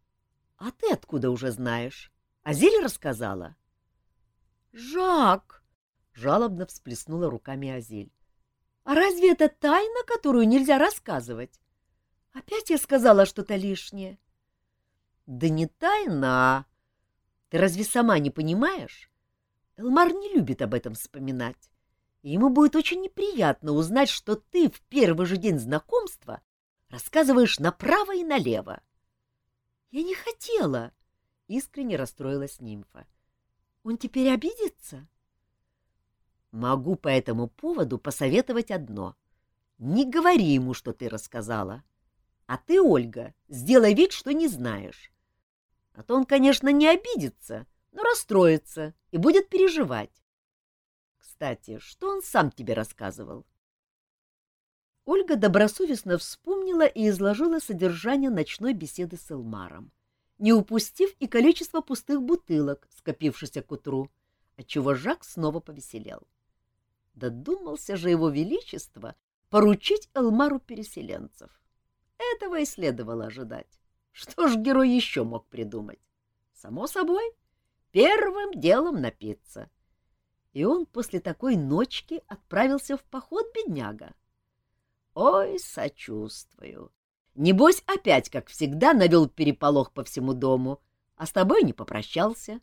— А ты откуда уже знаешь? Азиль рассказала? — Жак! — жалобно всплеснула руками Азиль. — А разве это тайна, которую нельзя рассказывать? Опять я сказала что-то лишнее. — Да не тайна. Ты разве сама не понимаешь? Элмар не любит об этом вспоминать. Ему будет очень неприятно узнать, что ты в первый же день знакомства рассказываешь направо и налево. — Я не хотела, — искренне расстроилась нимфа. — Он теперь обидится? — Могу по этому поводу посоветовать одно. Не говори ему, что ты рассказала. А ты, Ольга, сделай вид, что не знаешь. А то он, конечно, не обидится, но расстроится и будет переживать. Кстати, что он сам тебе рассказывал? Ольга добросовестно вспомнила и изложила содержание ночной беседы с Элмаром, не упустив и количество пустых бутылок, скопившихся к утру, отчего Жак снова повеселел. Додумался же его величество поручить Элмару переселенцев. Этого и следовало ожидать. Что ж герой еще мог придумать? Само собой, первым делом напиться. И он после такой ночки отправился в поход, бедняга. Ой, сочувствую. Небось, опять, как всегда, навел переполох по всему дому, а с тобой не попрощался.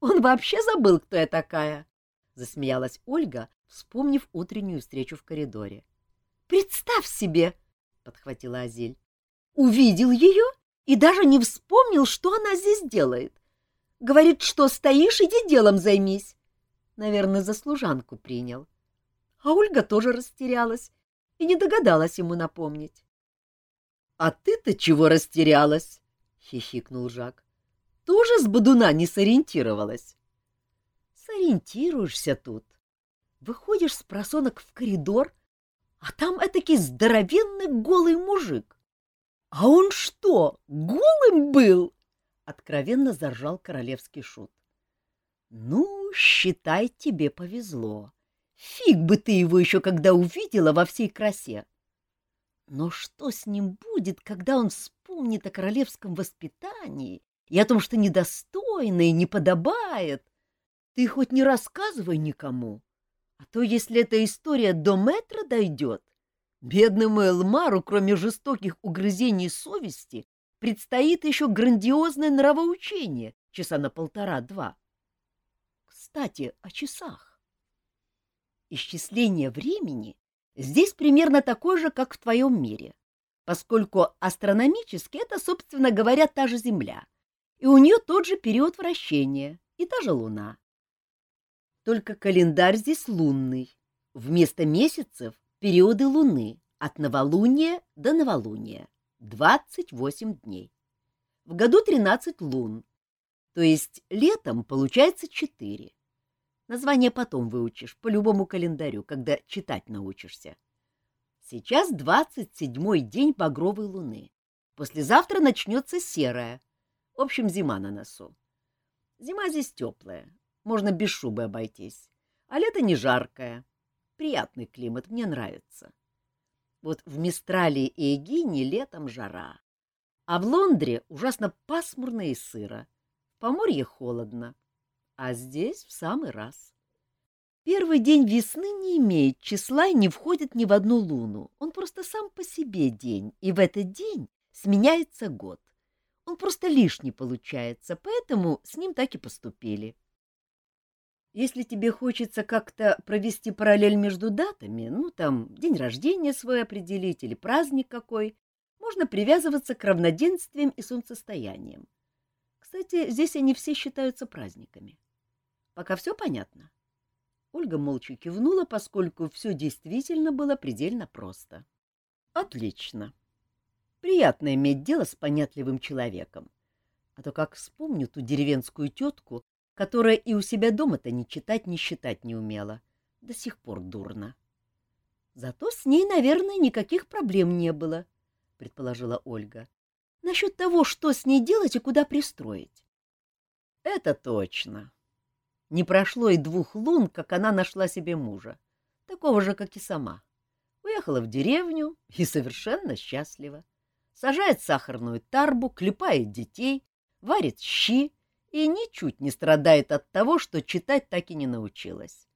Он вообще забыл, кто я такая, — засмеялась Ольга, вспомнив утреннюю встречу в коридоре. — Представь себе, — подхватила Азиль, — увидел ее и даже не вспомнил, что она здесь делает. Говорит, что стоишь, иди делом займись. Наверное, за служанку принял. А Ольга тоже растерялась и не догадалась ему напомнить. — А ты-то чего растерялась? — хихикнул Жак. — Тоже с бодуна не сориентировалась? — Сориентируешься тут. Выходишь с просонок в коридор, а там этакий здоровенный голый мужик. — А он что, голым был? — откровенно заржал королевский шут. — Ну, считай, тебе повезло. Фиг бы ты его еще когда увидела во всей красе. Но что с ним будет, когда он вспомнит о королевском воспитании и о том, что недостойно и не подобает? Ты хоть не рассказывай никому, а то, если эта история до метра дойдет, бедному Элмару, кроме жестоких угрызений совести, предстоит еще грандиозное нравоучение часа на полтора-два. Кстати, о часах. Исчисление времени здесь примерно такое же, как в твоем мире, поскольку астрономически это, собственно говоря, та же Земля, и у нее тот же период вращения и та же Луна. Только календарь здесь лунный. Вместо месяцев — периоды Луны от новолуния до новолуния — 28 дней. В году 13 лун, то есть летом получается 4. Название потом выучишь, по любому календарю, когда читать научишься. Сейчас двадцать седьмой день багровой луны. Послезавтра начнется серая. В общем, зима на носу. Зима здесь теплая, можно без шубы обойтись. А лето не жаркое. Приятный климат, мне нравится. Вот в Мистрале и Эгине летом жара. А в Лондре ужасно пасмурно и сыро. В Поморье холодно а здесь в самый раз. Первый день весны не имеет числа и не входит ни в одну луну. Он просто сам по себе день, и в этот день сменяется год. Он просто лишний получается, поэтому с ним так и поступили. Если тебе хочется как-то провести параллель между датами, ну, там, день рождения свой определить или праздник какой, можно привязываться к равноденствиям и солнцестояниям. Кстати, здесь они все считаются праздниками. Пока все понятно? Ольга молча кивнула, поскольку все действительно было предельно просто. Отлично. Приятно иметь дело с понятливым человеком. А то как вспомню ту деревенскую тетку, которая и у себя дома-то ни читать, ни считать не умела. До сих пор дурно. Зато с ней, наверное, никаких проблем не было, — предположила Ольга. Насчет того, что с ней делать и куда пристроить. — Это точно, не прошло и двух лун, как она нашла себе мужа, такого же, как и сама. Уехала в деревню и совершенно счастлива. Сажает сахарную тарбу, клепает детей, варит щи и ничуть не страдает от того, что читать так и не научилась.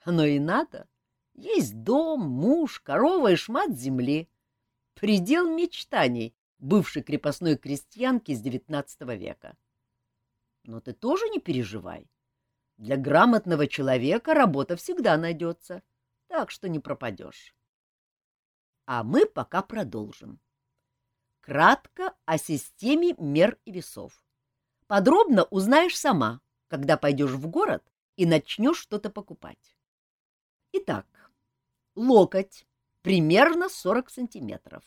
Оно и надо. Есть дом, муж, корова и шмат земли. Предел мечтаний бывшей крепостной крестьянки с XIX века. Но ты тоже не переживай. Для грамотного человека работа всегда найдется, так что не пропадешь. А мы пока продолжим. Кратко о системе мер и весов. Подробно узнаешь сама, когда пойдешь в город и начнешь что-то покупать. Итак, локоть примерно 40 сантиметров,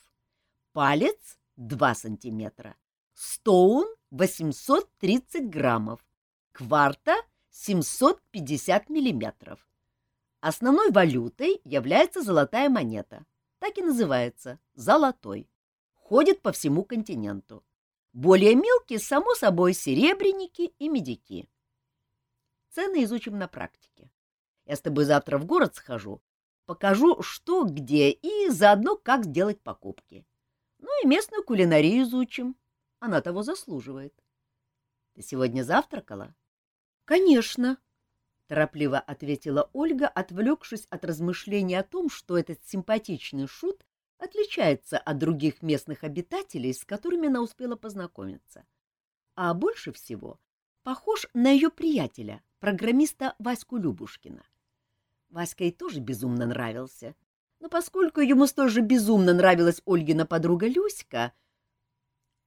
палец 2 сантиметра, стоун 830 граммов, кварта 750 миллиметров. Основной валютой является золотая монета, так и называется – золотой. Ходит по всему континенту. Более мелкие, само собой, серебряники и медики. Цены изучим на практике. Я с тобой завтра в город схожу, покажу, что где, и заодно, как сделать покупки. Ну и местную кулинарию изучим. Она того заслуживает. Ты сегодня завтракала? — Конечно, — торопливо ответила Ольга, отвлекшись от размышлений о том, что этот симпатичный шут отличается от других местных обитателей, с которыми она успела познакомиться. А больше всего похож на ее приятеля, программиста Ваську Любушкина. Васька ей тоже безумно нравился, но поскольку ему столь же безумно нравилась Ольгина подруга Люська,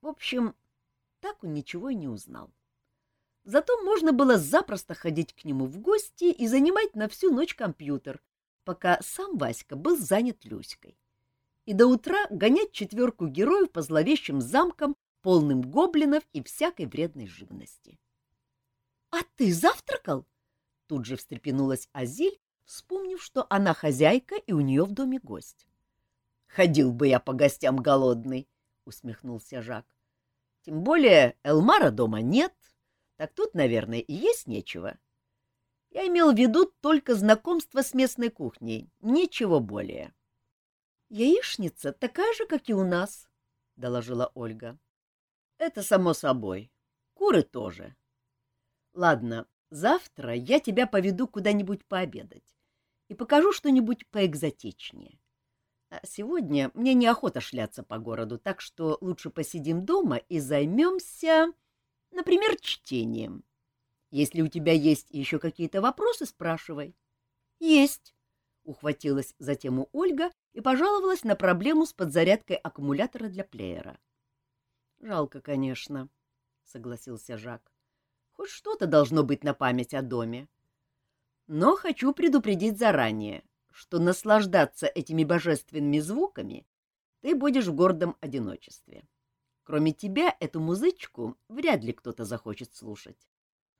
в общем, так он ничего и не узнал. Зато можно было запросто ходить к нему в гости и занимать на всю ночь компьютер, пока сам Васька был занят Люськой. И до утра гонять четверку героев по зловещим замкам, полным гоблинов и всякой вредной живности. — А ты завтракал? — тут же встрепенулась Азиль, вспомнив, что она хозяйка и у нее в доме гость. — Ходил бы я по гостям голодный, — усмехнулся Жак. — Тем более Элмара дома нет, так тут, наверное, и есть нечего. Я имел в виду только знакомство с местной кухней, ничего более. — Яичница такая же, как и у нас, — доложила Ольга. — Это само собой. Куры тоже. Ладно, завтра я тебя поведу куда-нибудь пообедать и покажу что-нибудь поэкзотичнее. А сегодня мне неохота шляться по городу, так что лучше посидим дома и займемся... Например, чтением. Если у тебя есть еще какие-то вопросы, спрашивай. — Есть, — ухватилась за тему Ольга и пожаловалась на проблему с подзарядкой аккумулятора для плеера. — Жалко, конечно, — согласился Жак. — Хоть что-то должно быть на память о доме. Но хочу предупредить заранее, что наслаждаться этими божественными звуками ты будешь в гордом одиночестве. — Кроме тебя, эту музычку вряд ли кто-то захочет слушать.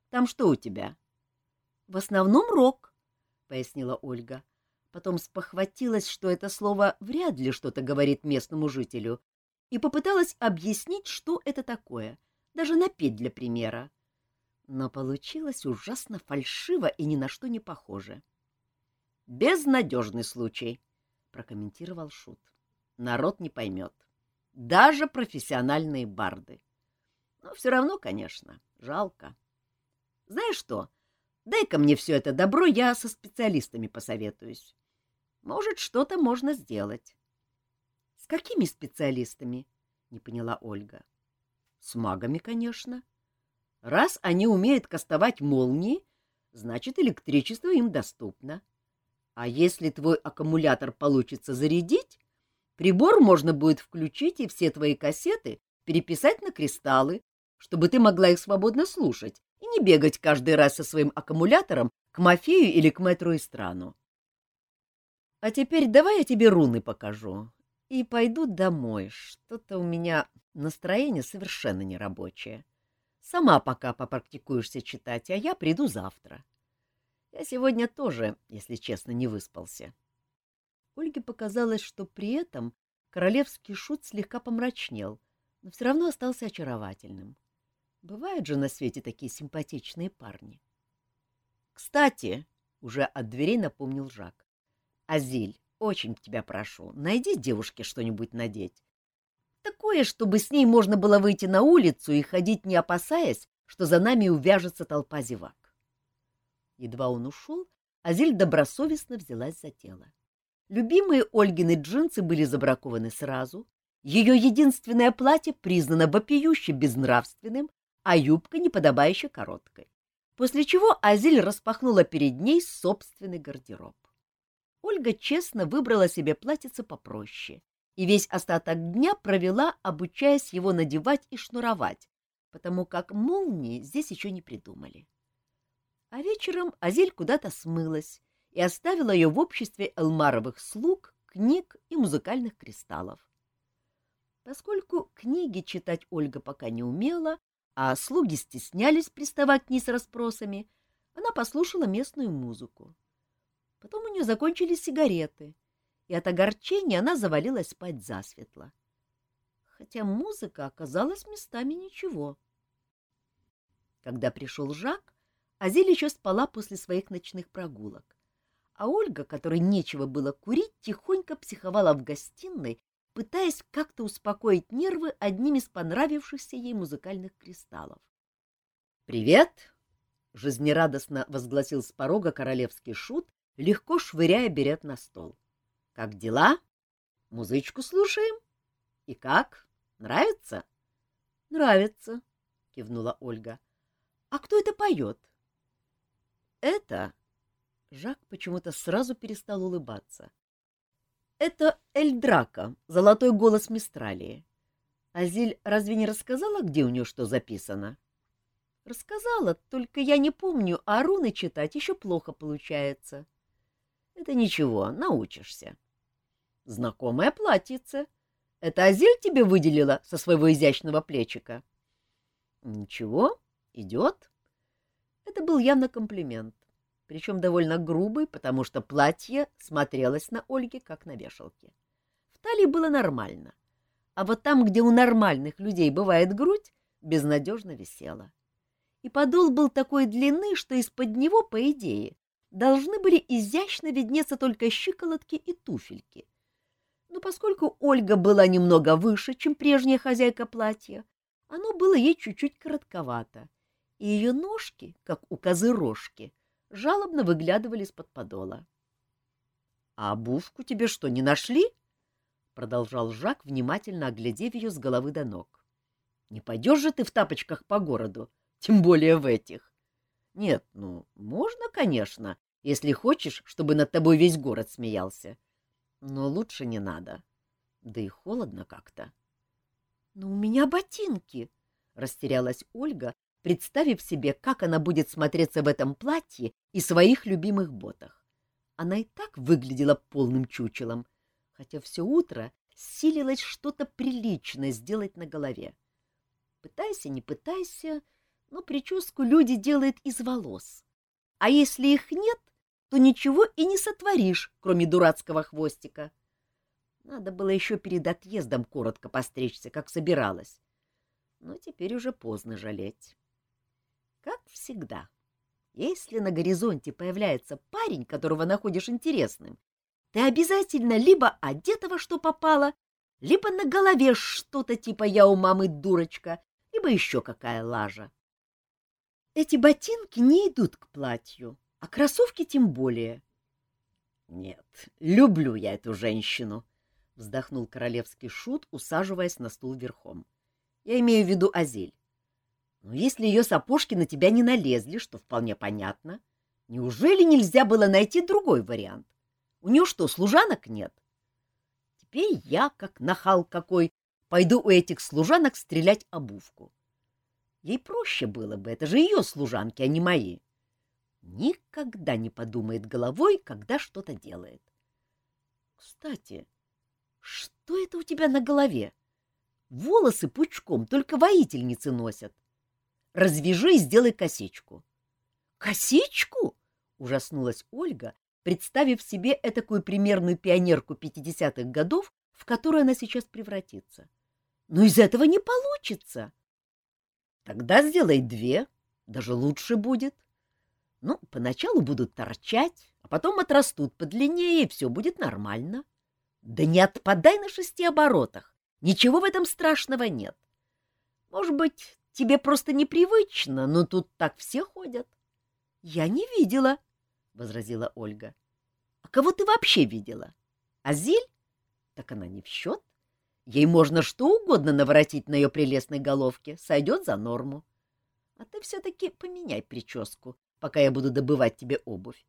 Там что у тебя? — В основном рок, — пояснила Ольга. Потом спохватилась, что это слово вряд ли что-то говорит местному жителю, и попыталась объяснить, что это такое, даже напеть для примера. Но получилось ужасно фальшиво и ни на что не похоже. — Безнадежный случай, — прокомментировал Шут. — Народ не поймет. — даже профессиональные барды. Но все равно, конечно, жалко. Знаешь что, дай-ка мне все это добро, я со специалистами посоветуюсь. Может, что-то можно сделать. — С какими специалистами? — не поняла Ольга. — С магами, конечно. Раз они умеют кастовать молнии, значит, электричество им доступно. А если твой аккумулятор получится зарядить, Прибор можно будет включить и все твои кассеты переписать на кристаллы, чтобы ты могла их свободно слушать и не бегать каждый раз со своим аккумулятором к Мафею или к мэтру Истрану. А теперь давай я тебе руны покажу и пойду домой. Что-то у меня настроение совершенно нерабочее. Сама пока попрактикуешься читать, а я приду завтра. Я сегодня тоже, если честно, не выспался. Ольге показалось, что при этом королевский шут слегка помрачнел, но все равно остался очаровательным. Бывают же на свете такие симпатичные парни. — Кстати, — уже от дверей напомнил Жак, — Азиль, очень тебя прошу, найди девушке что-нибудь надеть. Такое, чтобы с ней можно было выйти на улицу и ходить, не опасаясь, что за нами увяжется толпа зевак. Едва он ушел, Азиль добросовестно взялась за дело. Любимые Ольгины джинсы были забракованы сразу, ее единственное платье признано вопиюще безнравственным, а юбка неподобающе короткой. После чего Азиль распахнула перед ней собственный гардероб. Ольга честно выбрала себе платьице попроще и весь остаток дня провела, обучаясь его надевать и шнуровать, потому как молнии здесь еще не придумали. А вечером Азель куда-то смылась и оставила ее в обществе элмаровых слуг, книг и музыкальных кристаллов. Поскольку книги читать Ольга пока не умела, а слуги стеснялись приставать к ней с расспросами, она послушала местную музыку. Потом у нее закончились сигареты, и от огорчения она завалилась спать засветло. Хотя музыка оказалась местами ничего. Когда пришел Жак, Азель еще спала после своих ночных прогулок, а Ольга, которой нечего было курить, тихонько психовала в гостиной пытаясь как-то успокоить нервы одним из понравившихся ей музыкальных кристаллов. «Привет!» — жизнерадостно возгласил с порога королевский шут, легко швыряя берет на стол. «Как дела? Музычку слушаем? И как? Нравится?» «Нравится», — кивнула Ольга. «А кто это поет?» «Это...» Жак почему-то сразу перестал улыбаться. Это Эльдрака, золотой голос Мистралии. Азиль разве не рассказала, где у нее что записано? — Рассказала, только я не помню, а руны читать еще плохо получается. — Это ничего, научишься. — Знакомое платьице. Это Азиль тебе выделила со своего изящного плечика? — Ничего, идет. Это был явно комплимент причем довольно грубый, потому что платье смотрелось на Ольге, как на вешалке. В талии было нормально, а вот там, где у нормальных людей бывает грудь, безнадежно висела. И подол был такой длины, что из-под него, по идее, должны были изящно виднеться только щиколотки и туфельки. Но поскольку Ольга была немного выше, чем прежняя хозяйка платья, оно было ей чуть-чуть коротковато, и ее ножки, как у козы рожки, жалобно выглядывали из-под подола. — А обувку тебе что, не нашли? — продолжал Жак, внимательно оглядев ее с головы до ног. — Не пойдешь же ты в тапочках по городу, тем более в этих. Нет, ну, можно, конечно, если хочешь, чтобы над тобой весь город смеялся. Но лучше не надо. Да и холодно как-то. — Но у меня ботинки! — растерялась Ольга, представив себе, как она будет смотреться в этом платье и своих любимых ботах. Она и так выглядела полным чучелом, хотя все утро силилась что-то приличное сделать на голове. Пытайся, не пытайся, но прическу люди делают из волос. А если их нет, то ничего и не сотворишь, кроме дурацкого хвостика. Надо было еще перед отъездом коротко постричься, как собиралась. Но теперь уже поздно жалеть. Как всегда, если на горизонте появляется парень, которого находишь интересным, ты обязательно либо одетого, что попало, либо на голове что-то типа «я у мамы дурочка», либо еще какая лажа. Эти ботинки не идут к платью, а кроссовки тем более. — Нет, люблю я эту женщину, — вздохнул королевский шут, усаживаясь на стул верхом. — Я имею в виду Азель. Но если ее сапожки на тебя не налезли, что вполне понятно, неужели нельзя было найти другой вариант? У нее что, служанок нет? Теперь я, как нахал какой, пойду у этих служанок стрелять обувку. Ей проще было бы, это же ее служанки, а не мои. Никогда не подумает головой, когда что-то делает. Кстати, что это у тебя на голове? Волосы пучком только воительницы носят. — Развяжи и сделай косичку. Косичку? Ужаснулась Ольга, представив себе этакую примерную пионерку пятидесятых годов, в которую она сейчас превратится. Но из этого не получится. Тогда сделай две, даже лучше будет. Ну, поначалу будут торчать, а потом отрастут подлиннее, и все будет нормально. Да не отпадай на шести оборотах, ничего в этом страшного нет. Может быть, тебе просто непривычно, но тут так все ходят. — Я не видела, — возразила Ольга. — А кого ты вообще видела? Азиль? Так она не в счет. Ей можно что угодно наворотить на ее прелестной головке, сойдет за норму. А ты все-таки поменяй прическу, пока я буду добывать тебе обувь.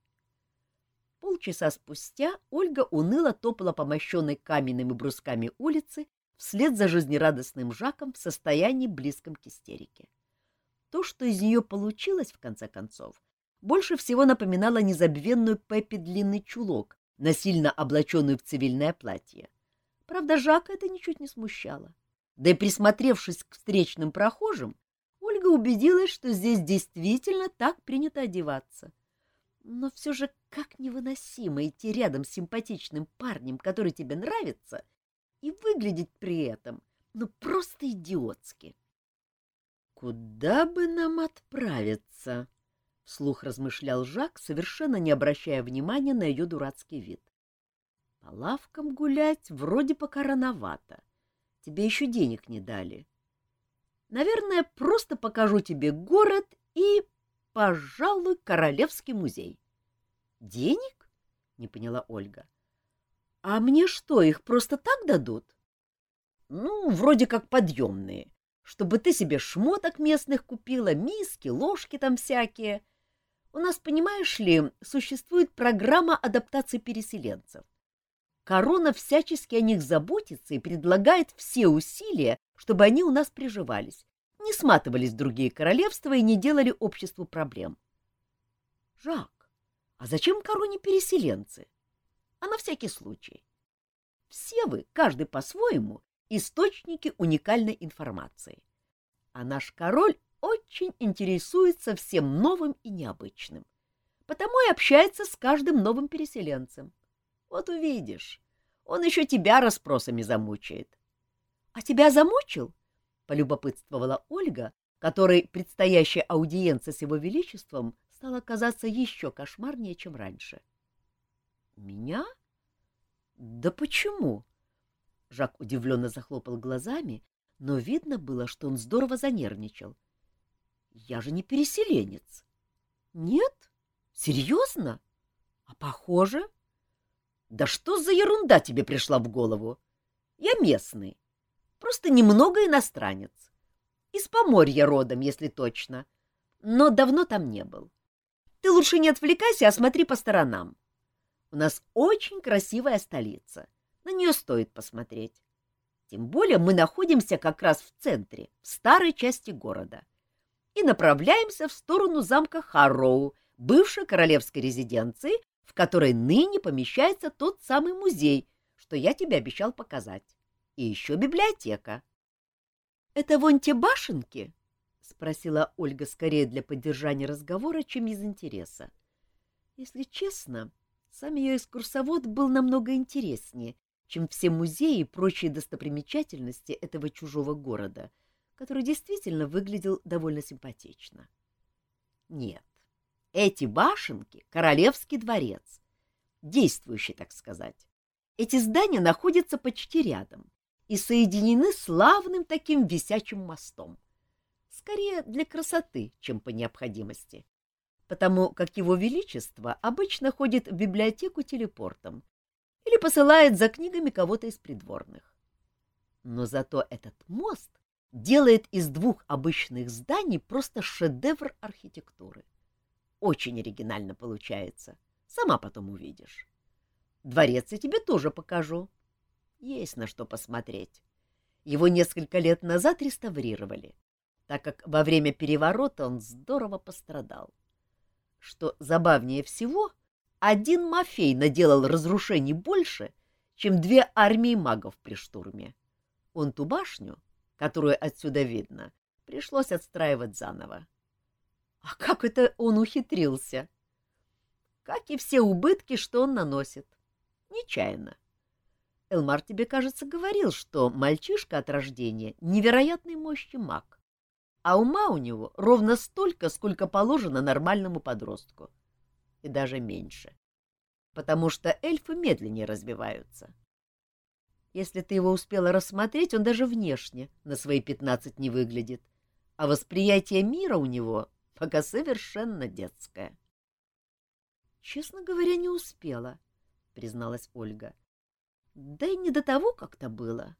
Полчаса спустя Ольга уныло топала по мощенной каменными брусками улицы вслед за жизнерадостным Жаком в состоянии близком к истерике. То, что из нее получилось, в конце концов, больше всего напоминало незабвенную Пеппи длинный чулок, насильно облаченную в цивильное платье. Правда, Жака это ничуть не смущало. Да и присмотревшись к встречным прохожим, Ольга убедилась, что здесь действительно так принято одеваться. Но все же как невыносимо идти рядом с симпатичным парнем, который тебе нравится, и выглядеть при этом, ну, просто идиотски. «Куда бы нам отправиться?» — вслух размышлял Жак, совершенно не обращая внимания на ее дурацкий вид. «По лавкам гулять вроде пока рановато. Тебе еще денег не дали. Наверное, просто покажу тебе город и, пожалуй, Королевский музей». «Денег?» — не поняла Ольга. А мне что, их просто так дадут? Ну, вроде как подъемные, чтобы ты себе шмоток местных купила, миски, ложки там всякие. У нас, понимаешь ли, существует программа адаптации переселенцев. Корона всячески о них заботится и предлагает все усилия, чтобы они у нас приживались, не сматывались в другие королевства и не делали обществу проблем. Жак, а зачем короне переселенцы? — а на всякий случай. Все вы, каждый по-своему, источники уникальной информации. А наш король очень интересуется всем новым и необычным, потому и общается с каждым новым переселенцем. Вот увидишь, он еще тебя расспросами замучает. — А тебя замучил? — полюбопытствовала Ольга, которой предстоящая аудиенция с его величеством стала казаться еще кошмарнее, чем раньше. — меня? Да почему? Жак удивленно захлопал глазами, но видно было, что он здорово занервничал. Я же не переселенец. Нет? Серьезно? А похоже? Да что за ерунда тебе пришла в голову? Я местный, просто немного иностранец. Из Поморья родом, если точно, но давно там не был. Ты лучше не отвлекайся, а смотри по сторонам. У нас очень красивая столица. На нее стоит посмотреть. Тем более мы находимся как раз в центре, в старой части города. И направляемся в сторону замка Харроу, бывшей королевской резиденции, в которой ныне помещается тот самый музей, что я тебе обещал показать. И еще библиотека. — Это вон те башенки? — спросила Ольга скорее для поддержания разговора, чем из интереса. Если честно, сам ее экскурсовод был намного интереснее, чем все музеи и прочие достопримечательности этого чужого города, который действительно выглядел довольно симпатично. Нет, эти башенки — Королевский дворец, действующий, так сказать. Эти здания находятся почти рядом и соединены славным таким висячим мостом. Скорее для красоты, чем по необходимости потому как его величество обычно ходит в библиотеку телепортом или посылает за книгами кого-то из придворных. Но зато этот мост делает из двух обычных зданий просто шедевр архитектуры. Очень оригинально получается. Сама потом увидишь. Дворец я тебе тоже покажу. Есть на что посмотреть. Его несколько лет назад реставрировали, так как во время переворота он здорово пострадал. Что забавнее всего, один Мафей наделал разрушений больше, чем две армии магов при штурме. Он ту башню, которую отсюда видно, пришлось отстраивать заново. А как это он ухитрился? Как и все убытки, что он наносит. Нечаянно. Элмар тебе, кажется, говорил, что мальчишка от рождения невероятной мощи маг а ума у него ровно столько, сколько положено нормальному подростку. И даже меньше. потому что эльфы медленнее развиваются. Если ты его успела рассмотреть, он даже внешне на свои пятнадцать не выглядит, а восприятие мира у него пока совершенно детское. — Честно говоря, не успела, — призналась Ольга. — Да и не до того как-то было.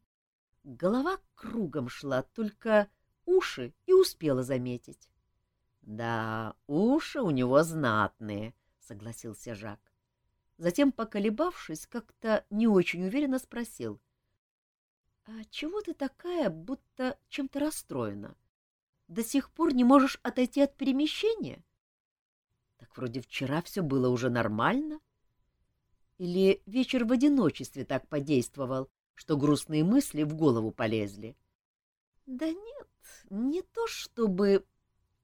Голова кругом шла, только уши и успела заметить. — Да, уши у него знатные, — согласился Жак. Затем, поколебавшись, как-то не очень уверенно спросил. — А чего ты такая, будто чем-то расстроена? До сих пор не можешь отойти от перемещения? Так вроде вчера все было уже нормально. Или вечер в одиночестве так подействовал, что грустные мысли в голову полезли? — Да нет, не то чтобы...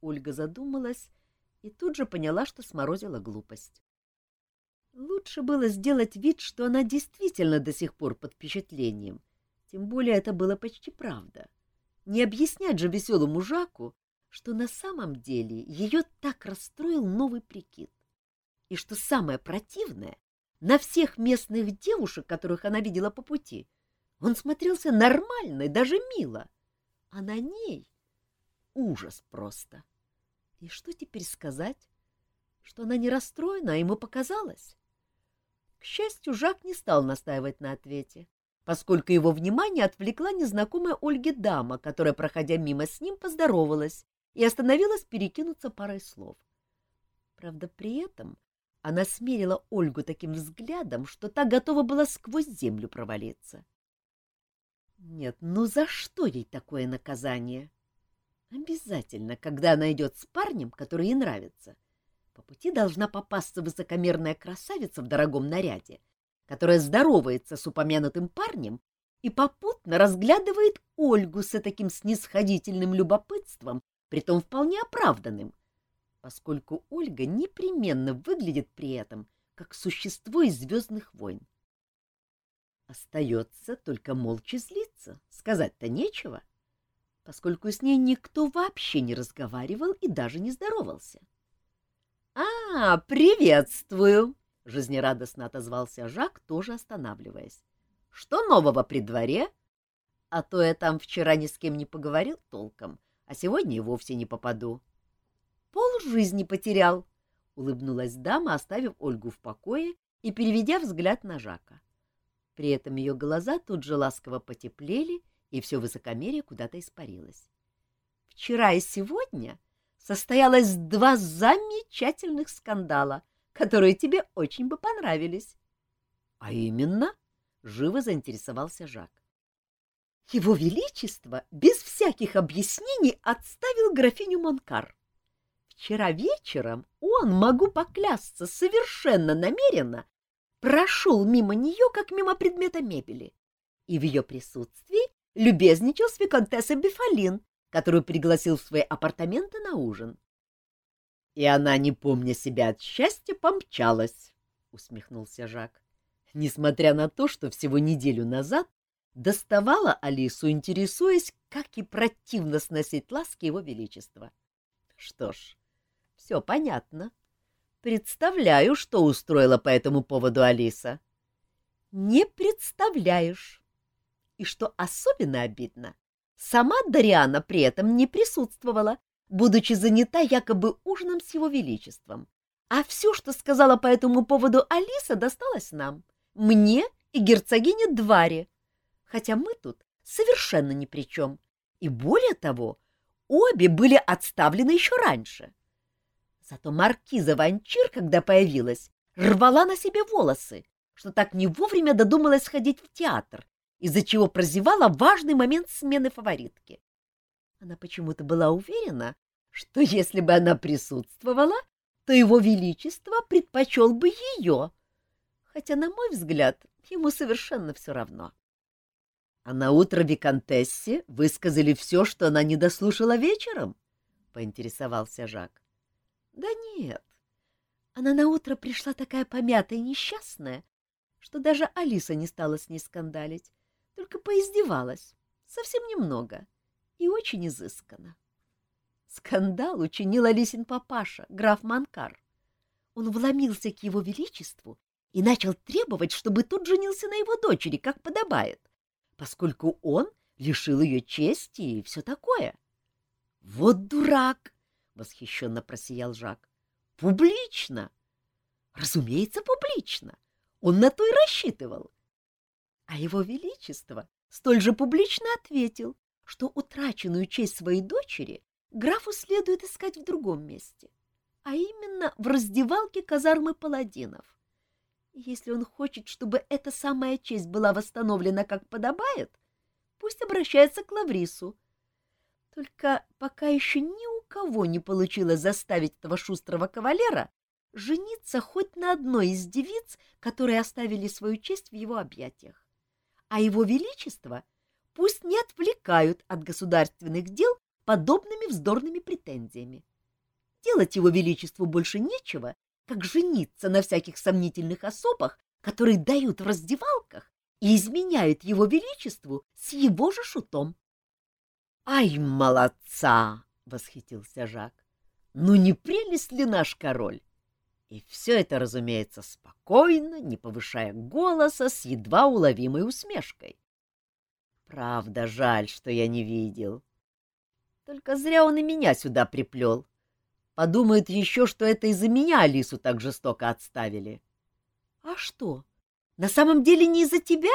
Ольга задумалась и тут же поняла, что сморозила глупость. Лучше было сделать вид, что она действительно до сих пор под впечатлением, тем более это было почти правда. Не объяснять же веселому Жаку, что на самом деле ее так расстроил новый прикид. И что самое противное, на всех местных девушек, которых она видела по пути, он смотрелся нормально и даже мило, а на ней ужас просто. И что теперь сказать? Что она не расстроена, а ему показалось? К счастью, Жак не стал настаивать на ответе, поскольку его внимание отвлекла незнакомая Ольге дама, которая, проходя мимо с ним, поздоровалась и остановилась перекинуться парой слов. Правда, при этом она смерила Ольгу таким взглядом, что та готова была сквозь землю провалиться. Нет, ну за что ей такое наказание? Обязательно, когда она идет с парнем, который ей нравится, по пути должна попасться высокомерная красавица в дорогом наряде, которая здоровается с упомянутым парнем и попутно разглядывает Ольгу с таким снисходительным любопытством, притом вполне оправданным, поскольку Ольга непременно выглядит при этом как существо из «Звездных войн». Остается только молча злиться, сказать-то нечего. — поскольку с ней никто вообще не разговаривал и даже не здоровался. — А, приветствую! — жизнерадостно отозвался Жак, тоже останавливаясь. — Что нового при дворе? А то я там вчера ни с кем не поговорил толком, а сегодня и вовсе не попаду. — Пол жизни потерял, — улыбнулась дама, оставив Ольгу в покое и переведя взгляд на Жака. При этом ее глаза тут же ласково потеплели — и все высокомерие куда-то испарилось. Вчера и сегодня состоялось два замечательных скандала, которые тебе очень бы понравились. — А именно? — живо заинтересовался Жак. Его Величество без всяких объяснений отставил графиню Монкар. Вчера вечером он, могу поклясться, совершенно намеренно прошел мимо нее, как мимо предмета мебели, и в ее присутствии любезничал с виконтессой Бефалин, которую пригласил в свои апартаменты на ужин. — И она, не помня себя от счастья, помчалась, — усмехнулся Жак, несмотря на то, что всего неделю назад доставала Алису, интересуясь, как и противно сносить ласки его величества. Что ж, все понятно. Представляю, что устроила по этому поводу Алиса. — Не представляешь, и что особенно обидно, сама Дариана при этом не присутствовала, будучи занята якобы ужином с его величеством. А все, что сказала по этому поводу Алиса, досталось нам, мне и герцогине Дваре, хотя мы тут совершенно ни при чем. И более того, обе были отставлены еще раньше. Зато маркиза Ванчир, когда появилась, рвала на себе волосы, что так не вовремя додумалась сходить в театр из-за чего прозевала важный момент смены фаворитки. Она почему-то была уверена, что если бы она присутствовала, то его величество предпочел бы ее, хотя, на мой взгляд, ему совершенно все равно. А на утро Викантессе высказали все, что она не дослушала вечером? — поинтересовался Жак. — Да нет. Она на утро пришла такая помятая и несчастная, что даже Алиса не стала с ней скандалить, только поиздевалась, совсем немного и очень изысканно. Скандал учинил Алисин папаша, граф Манкар. Он вломился к его величеству и начал требовать, чтобы тот женился на его дочери, как подобает, поскольку он лишил ее чести и все такое. — Вот дурак! — восхищенно просиял Жак. — Публично! Разумеется, публично. Он на то и рассчитывал. А его величество столь же публично ответил, что утраченную честь своей дочери графу следует искать в другом месте, а именно в раздевалке казармы паладинов. Если он хочет, чтобы эта самая честь была восстановлена как подобает, пусть обращается к Лаврису. Только пока еще ни у кого не получилось заставить этого шустрого кавалера жениться хоть на одной из девиц, которые оставили свою честь в его объятиях. А его величество пусть не отвлекают от государственных дел подобными вздорными претензиями. Делать его величеству больше нечего, как жениться на всяких сомнительных особах, которые дают в раздевалках и изменяют его величеству с его же шутом. — Ай, молодца! — восхитился Жак. — Ну не прелесть ли наш король? И все это, разумеется, спокойно, не повышая голоса, с едва уловимой усмешкой. Правда, жаль, что я не видел. Только зря он и меня сюда приплел. Подумает еще, что это из-за меня Алису так жестоко отставили. — А что, на самом деле не из-за тебя?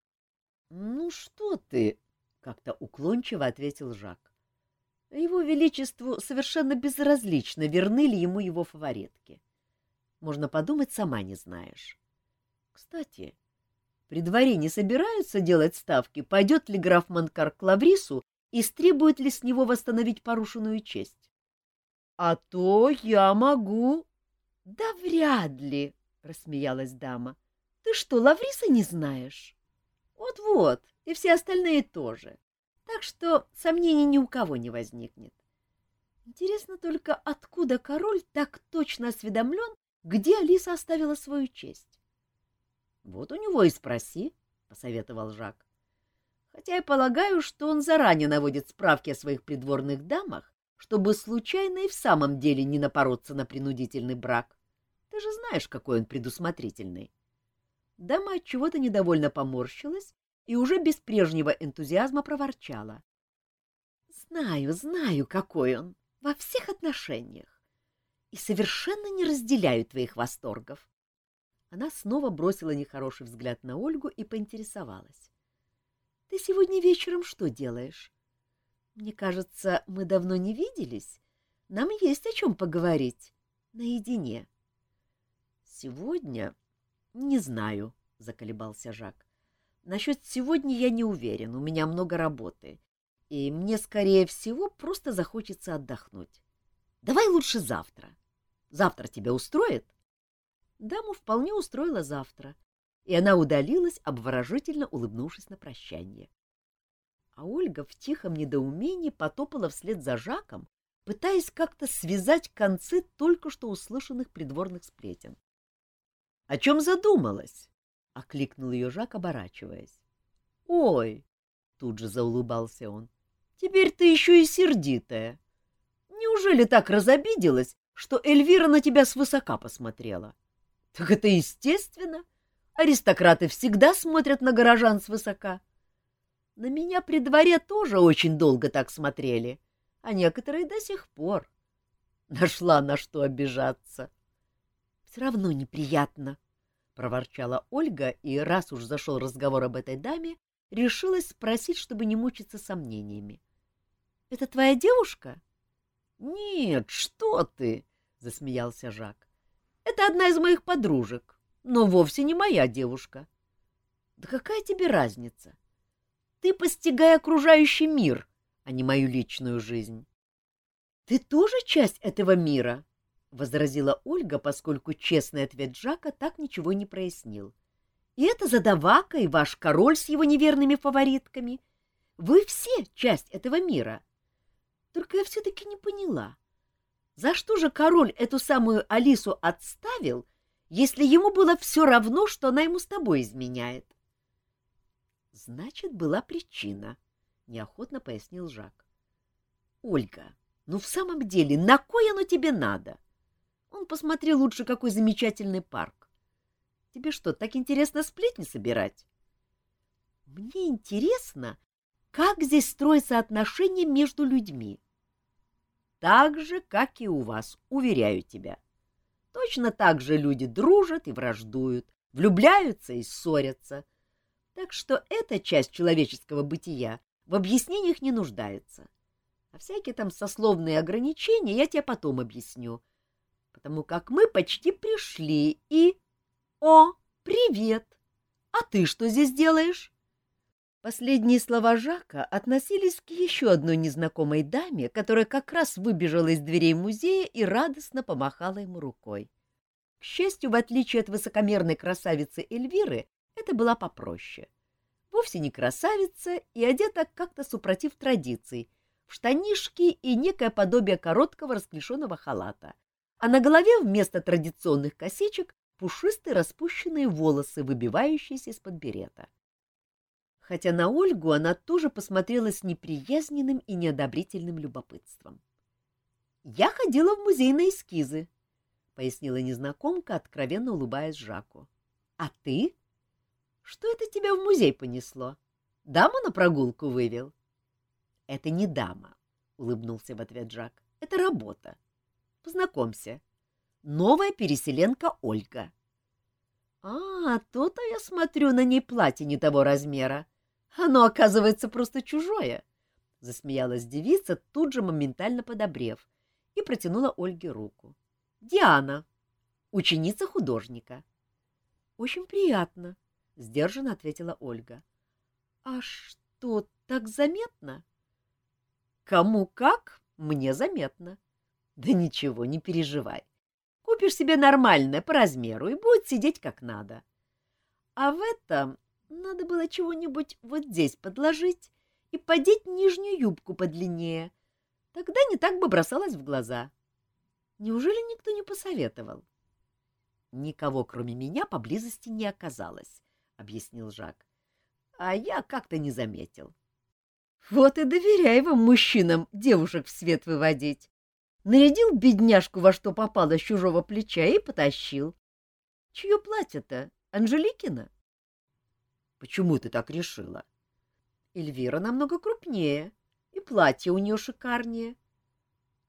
— Ну что ты, — как-то уклончиво ответил Жак. Его Величеству совершенно безразлично, верны ли ему его фаворитки. Можно подумать, сама не знаешь. Кстати, при дворе не собираются делать ставки, пойдет ли граф Манкар к Лаврису и стребует ли с него восстановить порушенную честь. — А то я могу. — Да вряд ли, — рассмеялась дама. — Ты что, Лавриса не знаешь? Вот — и все остальные тоже. Так что сомнений ни у кого не возникнет. Интересно только, откуда король так точно осведомлен где Алиса оставила свою честь? — Вот у него и спроси, — посоветовал Жак. Хотя я полагаю, что он заранее наводит справки о своих придворных дамах, чтобы случайно и в самом деле не напороться на принудительный брак. Ты же знаешь, какой он предусмотрительный. Дама от чего-то недовольно поморщилась и уже без прежнего энтузиазма проворчала. — Знаю, знаю, какой он, во всех отношениях и совершенно не разделяю твоих восторгов. Она снова бросила нехороший взгляд на Ольгу и поинтересовалась. — Ты сегодня вечером что делаешь? Мне кажется, мы давно не виделись. Нам есть о чем поговорить. Наедине. — Сегодня? Не знаю, — заколебался Жак. — Насчет сегодня я не уверен, у меня много работы, и мне, скорее всего, просто захочется отдохнуть. Давай лучше завтра. Завтра тебя устроит? Даму вполне устроила завтра, и она удалилась, обворожительно улыбнувшись на прощание. А Ольга в тихом недоумении потопала вслед за Жаком, пытаясь как-то связать концы только что услышанных придворных сплетен. — О чем задумалась? — окликнул ее Жак, оборачиваясь. — Ой! — тут же заулыбался он. — Теперь ты еще и сердитая. Неужели так разобиделась, что Эльвира на тебя свысока посмотрела. Так это естественно. Аристократы всегда смотрят на горожан свысока. На меня при дворе тоже очень долго так смотрели, а некоторые до сих пор. Нашла на что обижаться. — Все равно неприятно, — проворчала Ольга, и раз уж зашел разговор об этой даме, решилась спросить, чтобы не мучиться сомнениями. — Это твоя девушка? — Нет, что ты! — засмеялся Жак. — Это одна из моих подружек, но вовсе не моя девушка. — Да какая тебе разница? Ты постигай окружающий мир, а не мою личную жизнь. — Ты тоже часть этого мира? — возразила Ольга, поскольку честный ответ Жака так ничего не прояснил. — И это задавака, и ваш король с его неверными фаворитками. Вы все часть этого мира. Только я все-таки не поняла. За что же король эту самую Алису отставил, если ему было все равно, что она ему с тобой изменяет? — Значит, была причина, — неохотно пояснил Жак. — Ольга, ну в самом деле, на кой оно тебе надо? Он посмотри лучше, какой замечательный парк. Тебе что, так интересно сплетни собирать? Мне интересно, как здесь строятся отношения между людьми. Так же, как и у вас, уверяю тебя. Точно так же люди дружат и враждуют, влюбляются и ссорятся. Так что эта часть человеческого бытия в объяснениях не нуждается. А всякие там сословные ограничения я тебе потом объясню, потому как мы почти пришли и... О, привет! А ты что здесь делаешь? Последние слова Жака относились к еще одной незнакомой даме, которая как раз выбежала из дверей музея и радостно помахала ему рукой. К счастью, в отличие от высокомерной красавицы Эльвиры, это была попроще. Вовсе не красавица и одета как-то супротив традиций, в штанишки и некое подобие короткого расклешенного халата, а на голове вместо традиционных косичек пушистые распущенные волосы, выбивающиеся из-под берета хотя на Ольгу она тоже посмотрела с неприязненным и неодобрительным любопытством. «Я ходила в музей на эскизы», — пояснила незнакомка, откровенно улыбаясь Жаку. «А ты? Что это тебя в музей понесло? Даму на прогулку вывел?» «Это не дама», — улыбнулся в ответ Жак. «Это работа. Познакомься. Новая переселенка Ольга». «А, то-то я смотрю, на ней платье не того размера», оно, оказывается, просто чужое. Засмеялась девица, тут же моментально подобрев, и протянула Ольге руку. Диана, ученица художника. Очень приятно, сдержанно ответила Ольга. А что, так заметно? Кому как, мне заметно. Да ничего, не переживай. Купишь себе нормальное по размеру и будет сидеть как надо. А в этом надо было чего-нибудь вот здесь подложить и подеть нижнюю юбку подлиннее. Тогда не так бы бросалось в глаза. Неужели никто не посоветовал? — Никого, кроме меня, поблизости не оказалось, — объяснил Жак. — А я как-то не заметил. — Вот и доверяй вам, мужчинам, девушек в свет выводить. Нарядил бедняжку во что попало с чужого плеча и потащил. Чье платье-то? Анжеликина? — Почему ты так решила? Эльвира намного крупнее, и платье у нее шикарнее.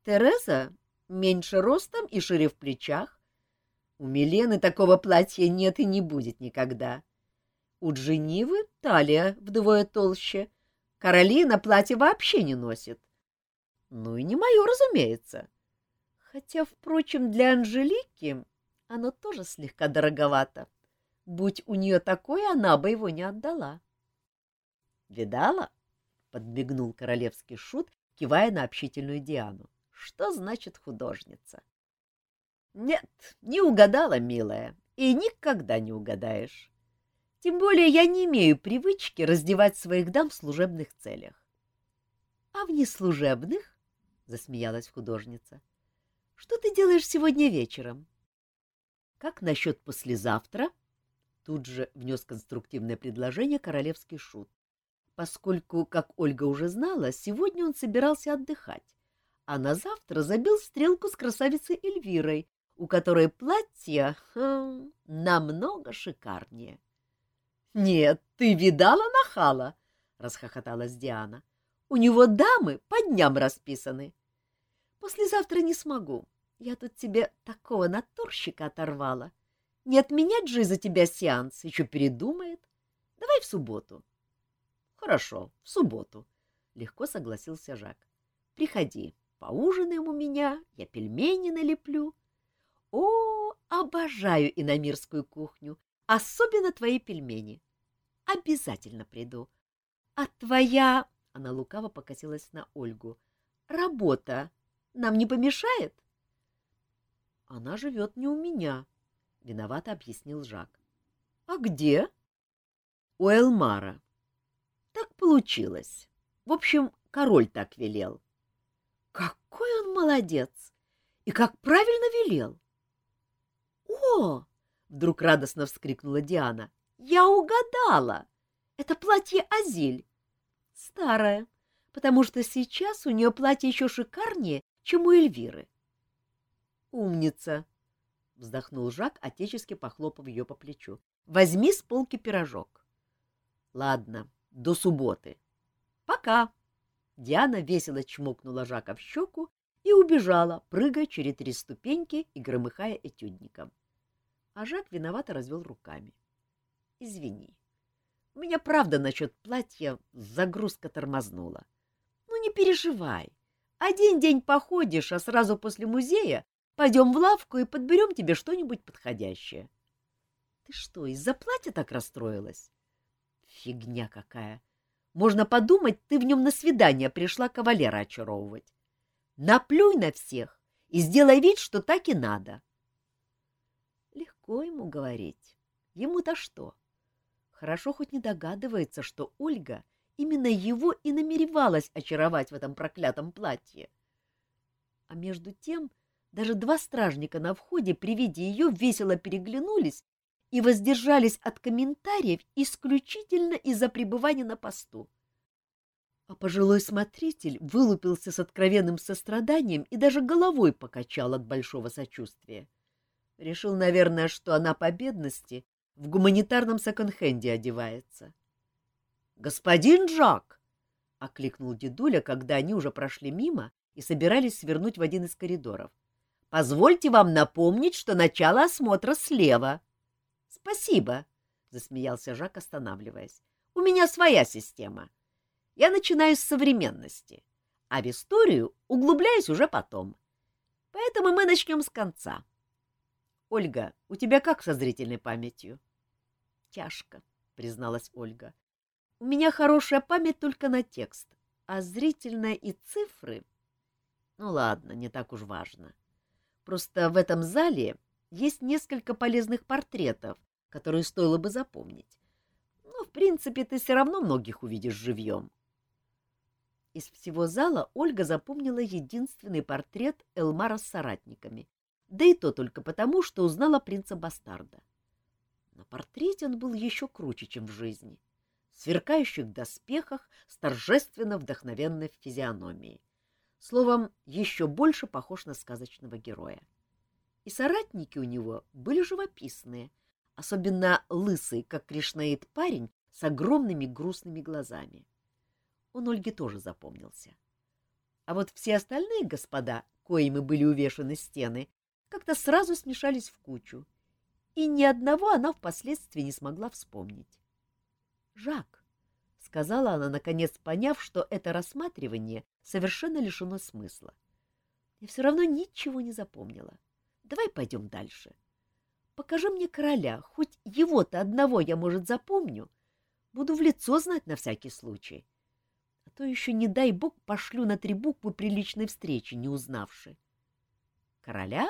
Тереза меньше ростом и шире в плечах. У Милены такого платья нет и не будет никогда. У Дженивы талия вдвое толще. Каролина платье вообще не носит. Ну и не мое, разумеется. Хотя, впрочем, для Анжелики оно тоже слегка дороговато. Будь у нее такое, она бы его не отдала. — Видала? — подмигнул королевский шут, кивая на общительную Диану. — Что значит художница? — Нет, не угадала, милая, и никогда не угадаешь. Тем более я не имею привычки раздевать своих дам в служебных целях. — А в неслужебных? — засмеялась художница. — Что ты делаешь сегодня вечером? — Как насчет послезавтра? — Тут же внес конструктивное предложение королевский шут, поскольку, как Ольга уже знала, сегодня он собирался отдыхать, а на завтра забил стрелку с красавицей Эльвирой, у которой платье хм, намного шикарнее. — Нет, ты видала нахала? — расхохоталась Диана. — У него дамы по дням расписаны. — Послезавтра не смогу. Я тут тебе такого натурщика оторвала. — не отменять же из-за тебя сеанс, еще передумает. Давай в субботу. — Хорошо, в субботу, — легко согласился Жак. — Приходи, поужинаем у меня, я пельмени налеплю. О, обожаю иномирскую кухню, особенно твои пельмени. Обязательно приду. А твоя, — она лукаво покосилась на Ольгу, — работа нам не помешает? — Она живет не у меня, — виновато объяснил Жак. — А где? — У Элмара. — Так получилось. В общем, король так велел. — Какой он молодец! И как правильно велел! — О! — вдруг радостно вскрикнула Диана. — Я угадала! Это платье Азиль. Старое, потому что сейчас у нее платье еще шикарнее, чем у Эльвиры. — Умница! вздохнул Жак, отечески похлопав ее по плечу. — Возьми с полки пирожок. — Ладно, до субботы. — Пока. Диана весело чмокнула Жака в щеку и убежала, прыгая через три ступеньки и громыхая этюдником. А Жак виновато развел руками. — Извини. У меня правда насчет платья загрузка тормознула. Ну, не переживай. Один день походишь, а сразу после музея пойдем в лавку и подберем тебе что-нибудь подходящее. Ты что, из-за платья так расстроилась? Фигня какая! Можно подумать, ты в нем на свидание пришла кавалера очаровывать. Наплюй на всех и сделай вид, что так и надо. Легко ему говорить. Ему-то что? Хорошо хоть не догадывается, что Ольга именно его и намеревалась очаровать в этом проклятом платье. А между тем даже два стражника на входе при виде ее весело переглянулись и воздержались от комментариев исключительно из-за пребывания на посту. А пожилой смотритель вылупился с откровенным состраданием и даже головой покачал от большого сочувствия. Решил, наверное, что она по бедности в гуманитарном секонд-хенде одевается. — Господин Джак! — окликнул дедуля, когда они уже прошли мимо и собирались свернуть в один из коридоров. — Позвольте вам напомнить, что начало осмотра слева. — Спасибо, — засмеялся Жак, останавливаясь. — У меня своя система. Я начинаю с современности, а в историю углубляюсь уже потом. Поэтому мы начнем с конца. — Ольга, у тебя как со зрительной памятью? Тяжко, призналась Ольга. У меня хорошая память только на текст, а зрительная и цифры... Ну ладно, не так уж важно. Просто в этом зале есть несколько полезных портретов, которые стоило бы запомнить. Но, в принципе, ты все равно многих увидишь живьем. Из всего зала Ольга запомнила единственный портрет Элмара с соратниками, да и то только потому, что узнала принца-бастарда. На портрете он был еще круче, чем в жизни, сверкающих доспехах с торжественно вдохновенной физиономией. Словом, еще больше похож на сказочного героя. И соратники у него были живописные, особенно лысый, как кришнаит парень, с огромными грустными глазами. Он Ольге тоже запомнился. А вот все остальные господа, коими были увешаны стены, как-то сразу смешались в кучу, и ни одного она впоследствии не смогла вспомнить. «Жак», — сказала она, наконец поняв, что это рассматривание совершенно лишено смысла. «Я все равно ничего не запомнила. Давай пойдем дальше. Покажи мне короля, хоть его-то одного я, может, запомню. Буду в лицо знать на всякий случай. А то еще, не дай бог, пошлю на три буквы приличной встречи, не узнавши». «Короля?»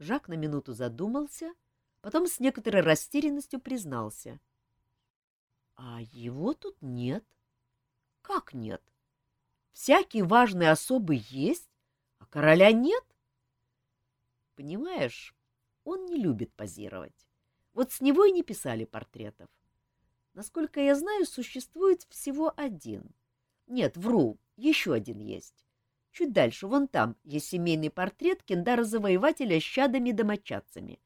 Жак на минуту задумался, потом с некоторой растерянностью признался. — А его тут нет. — Как нет? Всякие важные особы есть, а короля нет? — Понимаешь, он не любит позировать. Вот с него и не писали портретов. Насколько я знаю, существует всего один. Нет, вру, еще один есть. Чуть дальше, вон там, есть семейный портрет кендара-завоевателя с чадами-домочадцами.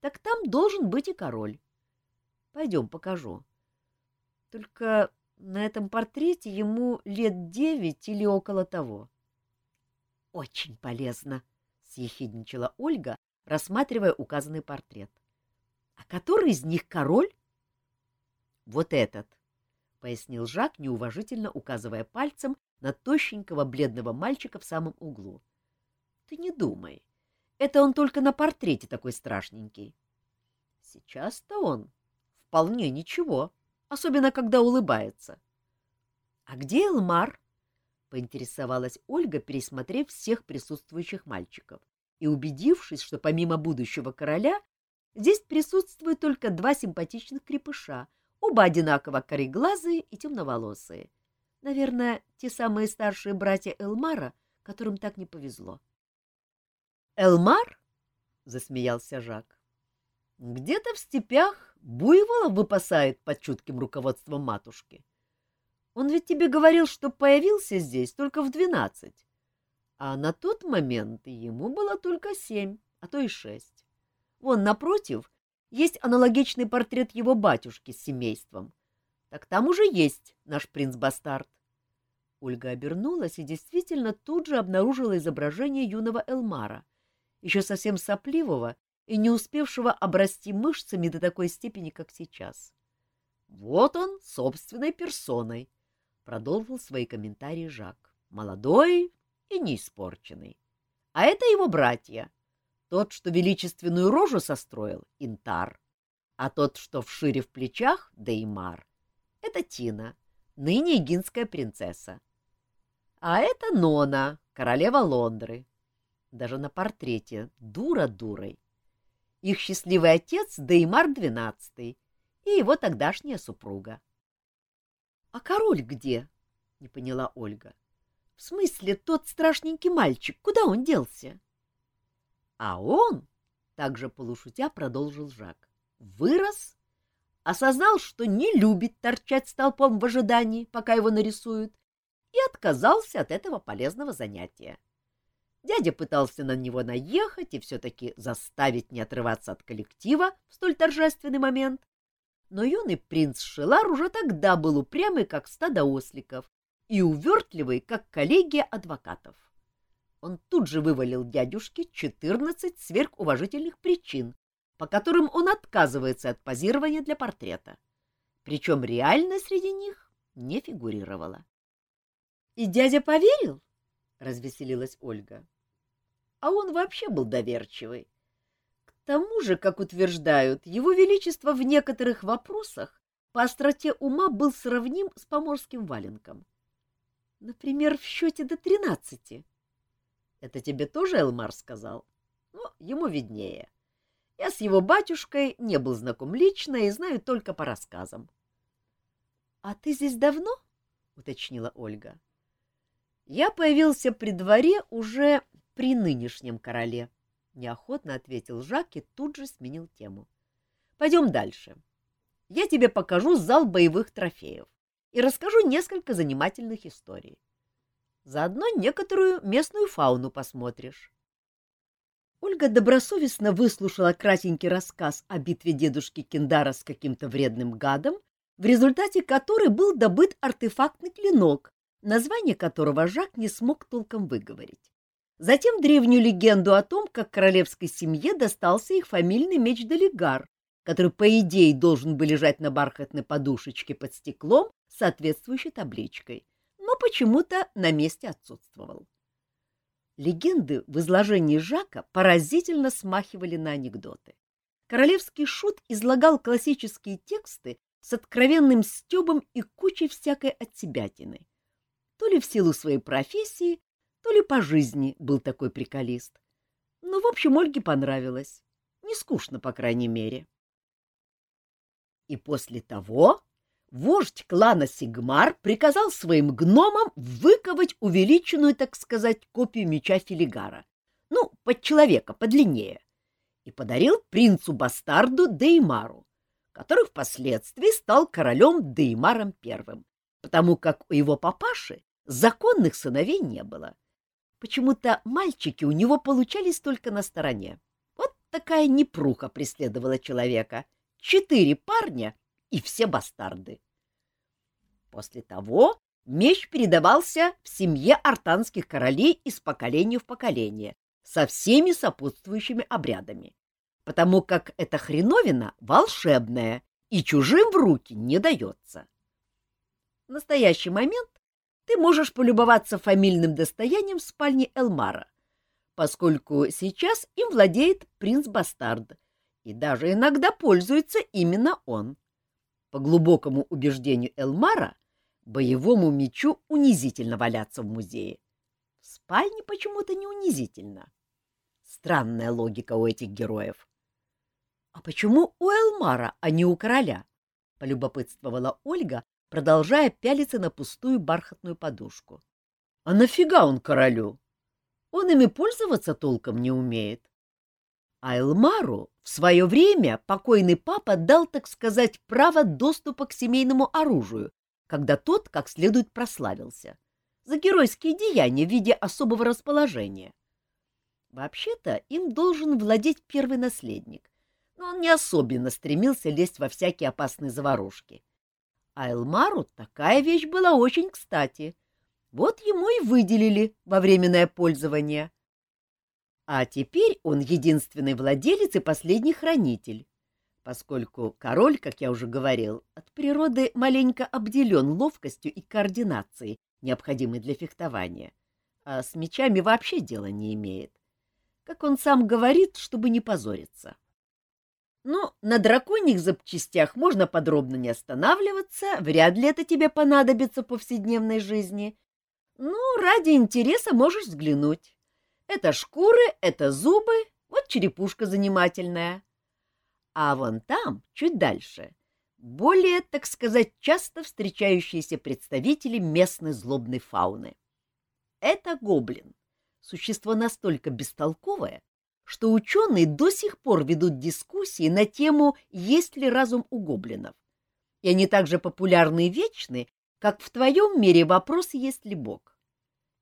Так там должен быть и король. Пойдем, покажу. Только на этом портрете ему лет девять или около того. — Очень полезно, — съехидничала Ольга, рассматривая указанный портрет. — А который из них король? — Вот этот, — пояснил Жак, неуважительно указывая пальцем на тощенького бледного мальчика в самом углу. — Ты не думай. Это он только на портрете такой страшненький. Сейчас-то он вполне ничего, особенно когда улыбается. — А где Элмар? — поинтересовалась Ольга, пересмотрев всех присутствующих мальчиков и убедившись, что помимо будущего короля здесь присутствуют только два симпатичных крепыша, оба одинаково кореглазые и темноволосые — Наверное, те самые старшие братья Элмара, которым так не повезло. «Элмар?» — засмеялся Жак. «Где-то в степях буйволов выпасает под чутким руководством матушки. Он ведь тебе говорил, что появился здесь только в двенадцать, а на тот момент ему было только семь,
а то и шесть. Вон напротив есть аналогичный портрет его батюшки с семейством. Так там уже есть наш принц-бастард. Ольга обернулась и действительно тут же обнаружила изображение юного Элмара, еще совсем сопливого и не успевшего обрасти мышцами до такой степени, как сейчас. Вот он собственной персоной, — продолжил свои комментарии Жак. Молодой и не испорченный. А это его братья. Тот, что величественную рожу состроил, — Интар, а тот, что вшире в плечах, — Деймар. Это Тина, ныне егинская принцесса. А это Нона, королева Лондры. Даже на портрете дура дурой. Их счастливый отец Деймар XII и его тогдашняя супруга. — А король где? — не поняла Ольга. — В смысле, тот страшненький мальчик, куда он делся? — А он, — также полушутя продолжил Жак, — вырос, осознал, что не любит торчать столпом в ожидании, пока его нарисуют, и отказался от этого полезного занятия. Дядя пытался на него наехать и все-таки заставить не отрываться от коллектива в столь торжественный момент, но юный принц Шелар уже тогда был упрямый, как стадо осликов, и увертливый, как коллегия адвокатов. Он тут же вывалил дядюшке 14 сверхуважительных причин, по которым он отказывается от позирования для портрета. Причем реально среди них не фигурировало. — И дядя поверил? — развеселилась Ольга. — А он вообще был доверчивый тому же, как утверждают, его величество в некоторых вопросах по остроте ума был сравним с поморским валенком. Например, в счете до тринадцати. Это тебе тоже Элмар сказал? Ну, ему виднее. Я с его батюшкой не был знаком лично и знаю только по рассказам. — А ты здесь давно? — уточнила Ольга. — Я появился при дворе уже при нынешнем короле, неохотно ответил Жак и тут же сменил тему. Пойдем дальше. Я тебе покажу зал боевых трофеев и расскажу несколько занимательных историй. Заодно некоторую местную фауну посмотришь. Ольга добросовестно выслушала кратенький рассказ о битве дедушки Кендара с каким-то вредным гадом, в результате которой был добыт артефактный клинок, название которого Жак не смог толком выговорить. Затем древнюю легенду о том, как королевской семье достался их фамильный меч Долигар, который, по идее, должен был лежать на бархатной подушечке под стеклом с соответствующей табличкой, но почему-то на месте отсутствовал. Легенды в изложении Жака поразительно смахивали на анекдоты. Королевский шут излагал классические тексты с откровенным стебом и кучей всякой отсебятины. То ли в силу своей профессии, то ли по жизни был такой приколист. Но, в общем, Ольге понравилось. Не скучно, по крайней мере. И после того вождь клана Сигмар приказал своим гномам выковать увеличенную, так сказать, копию меча Филигара. Ну, под человека, подлиннее. И подарил принцу-бастарду Деймару, который впоследствии стал королем Деймаром I, потому как у его папаши законных сыновей не было. Почему-то мальчики у него получались только на стороне. Вот такая непруха преследовала человека. Четыре парня и все бастарды. После того меч передавался в семье артанских королей из поколения в поколение со всеми сопутствующими обрядами, потому как эта хреновина волшебная и чужим в руки не дается. В настоящий момент ты можешь полюбоваться фамильным достоянием в спальне Элмара, поскольку сейчас им владеет принц-бастард, и даже иногда пользуется именно он. По глубокому убеждению Элмара, боевому мечу унизительно валяться в музее. В спальне почему-то не унизительно. Странная логика у этих героев. — А почему у Элмара, а не у короля? — полюбопытствовала Ольга, продолжая пялиться на пустую бархатную подушку. — А нафига он королю? Он ими пользоваться толком не умеет. А Элмару в свое время покойный папа дал, так сказать, право доступа к семейному оружию, когда тот как следует прославился, за геройские деяния в виде особого расположения. Вообще-то им должен владеть первый наследник, но он не особенно стремился лезть во всякие опасные заварушки. А Элмару такая вещь была очень кстати. Вот ему и выделили во временное пользование. А теперь он единственный владелец и последний хранитель, поскольку король, как я уже говорил, от природы маленько обделен ловкостью и координацией, необходимой для фехтования, а с мечами вообще дела не имеет. Как он сам говорит, чтобы не позориться. Ну, на драконьих запчастях можно подробно не останавливаться, вряд ли это тебе понадобится в повседневной жизни. Ну, ради интереса можешь взглянуть. Это шкуры, это зубы, вот черепушка занимательная. А вон там, чуть дальше, более, так сказать, часто встречающиеся представители местной злобной фауны. Это гоблин, существо настолько бестолковое, что ученые до сих пор ведут дискуссии на тему «Есть ли разум у гоблинов?». И они также популярны и вечны, как в твоем мире вопрос «Есть ли Бог?».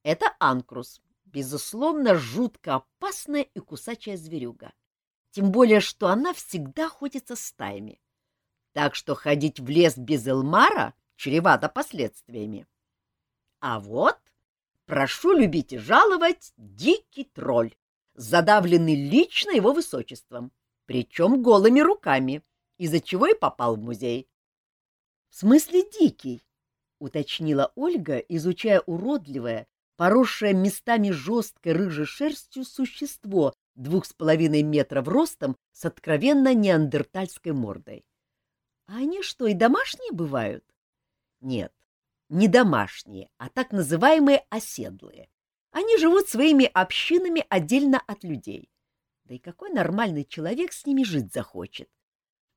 Это Анкрус, безусловно, жутко опасная и кусачая зверюга. Тем более, что она всегда ходится стаями. Так что ходить в лес без Элмара чревато последствиями. А вот, прошу любить и жаловать, дикий тролль, задавленный лично его высочеством, причем голыми руками, из-за чего и попал в музей. — В смысле дикий? — уточнила Ольга, изучая уродливое, поросшее местами жесткой рыжей шерстью существо двух с половиной метров ростом с откровенно неандертальской мордой. А они что, и домашние бывают? Нет, не домашние, а так называемые оседлые. Они живут своими общинами отдельно от людей. Да и какой нормальный человек с ними жить захочет?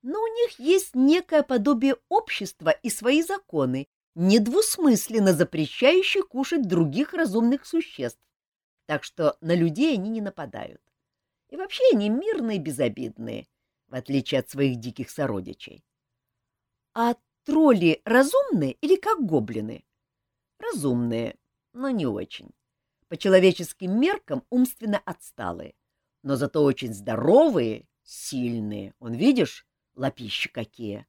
Но у них есть некое подобие общества и свои законы, недвусмысленно запрещающий кушать других разумных существ, так что на людей они не нападают. И вообще они мирные и безобидные, в отличие от своих диких сородичей. А тролли разумные или как гоблины? Разумные, но не очень. По человеческим меркам умственно отсталые, но зато очень здоровые, сильные. Он, видишь, лапищи какие.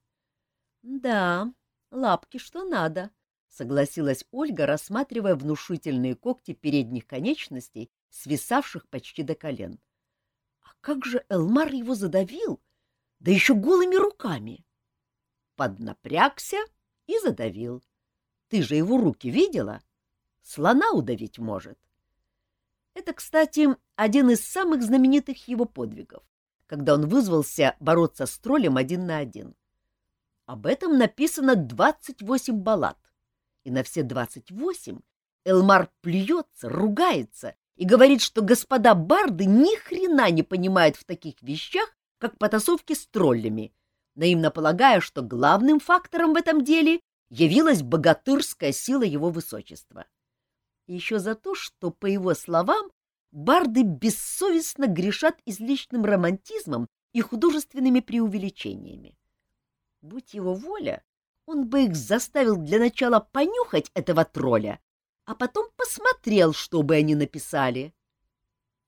Да, Лапки что надо, — согласилась Ольга, рассматривая внушительные когти передних конечностей, свисавших почти до колен. — А как же Элмар его задавил? Да еще голыми руками! Поднапрягся и задавил. Ты же его руки видела? Слона удавить может. Это, кстати, один из самых знаменитых его подвигов, когда он вызвался бороться с троллем один на один. Об этом написано 28 баллад. И на все 28 Элмар плюется, ругается и говорит, что господа барды ни хрена не понимают в таких вещах, как потасовки с троллями, наивно полагая, что главным фактором в этом деле явилась богатырская сила его высочества. Еще за то, что, по его словам, барды бессовестно грешат излишним романтизмом и художественными преувеличениями. Будь его воля, он бы их заставил для начала понюхать этого тролля, а потом посмотрел, что бы они написали.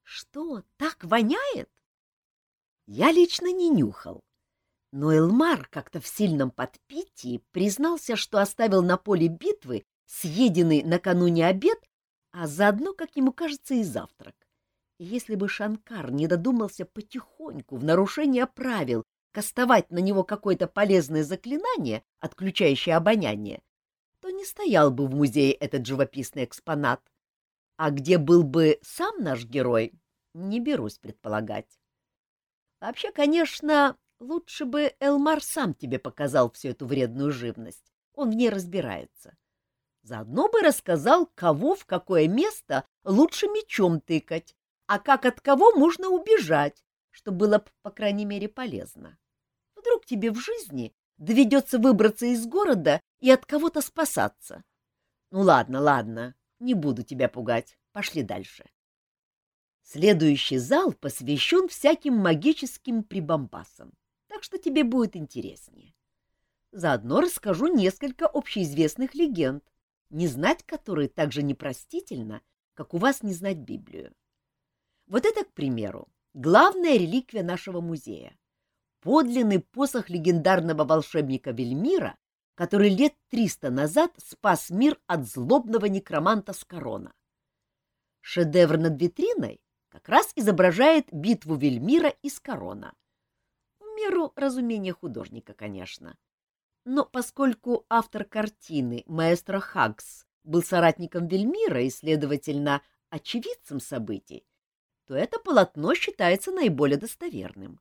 Что, так воняет? Я лично не нюхал. Но Элмар как-то в сильном подпитии признался, что оставил на поле битвы съеденный накануне обед, а заодно, как ему кажется, и завтрак. Если бы Шанкар не додумался потихоньку, в нарушение правил, кастовать на него какое-то полезное заклинание, отключающее обоняние, то не стоял бы в музее этот живописный экспонат. А где был бы сам наш герой, не берусь предполагать. Вообще, конечно, лучше бы Элмар сам тебе показал всю эту вредную живность. Он в ней разбирается. Заодно бы рассказал, кого в какое место лучше мечом тыкать, а как от кого можно убежать, что было, по крайней мере, полезно. Вдруг тебе в жизни доведется выбраться из города и от кого-то спасаться. Ну ладно, ладно, не буду тебя пугать. Пошли дальше. Следующий зал посвящен всяким магическим прибамбасам, так что тебе будет интереснее. Заодно расскажу несколько общеизвестных легенд, не знать которые так же непростительно, как у вас не знать Библию. Вот это, к примеру, главная реликвия нашего музея. Подлинный посох легендарного волшебника Вельмира, который лет триста назад спас мир от злобного некроманта Скорона. Шедевр над витриной как раз изображает битву Вельмира и Скорона. В меру разумения художника, конечно. Но поскольку автор картины, маэстро Хагс, был соратником Вельмира и, следовательно, очевидцем событий, то это полотно считается наиболее достоверным.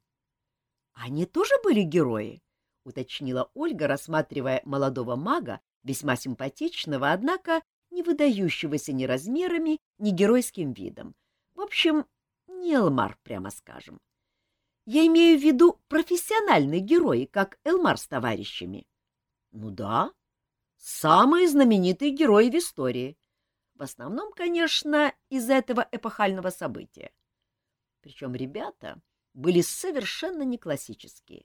Они тоже были герои, — уточнила Ольга, рассматривая молодого мага, весьма симпатичного, однако не выдающегося ни размерами, ни геройским видом. В общем, не Элмар, прямо скажем. Я имею в виду профессиональные герои, как Элмар с товарищами. Ну да, самые знаменитые герои в истории. В основном, конечно, из этого эпохального события. Причем ребята были совершенно не классические.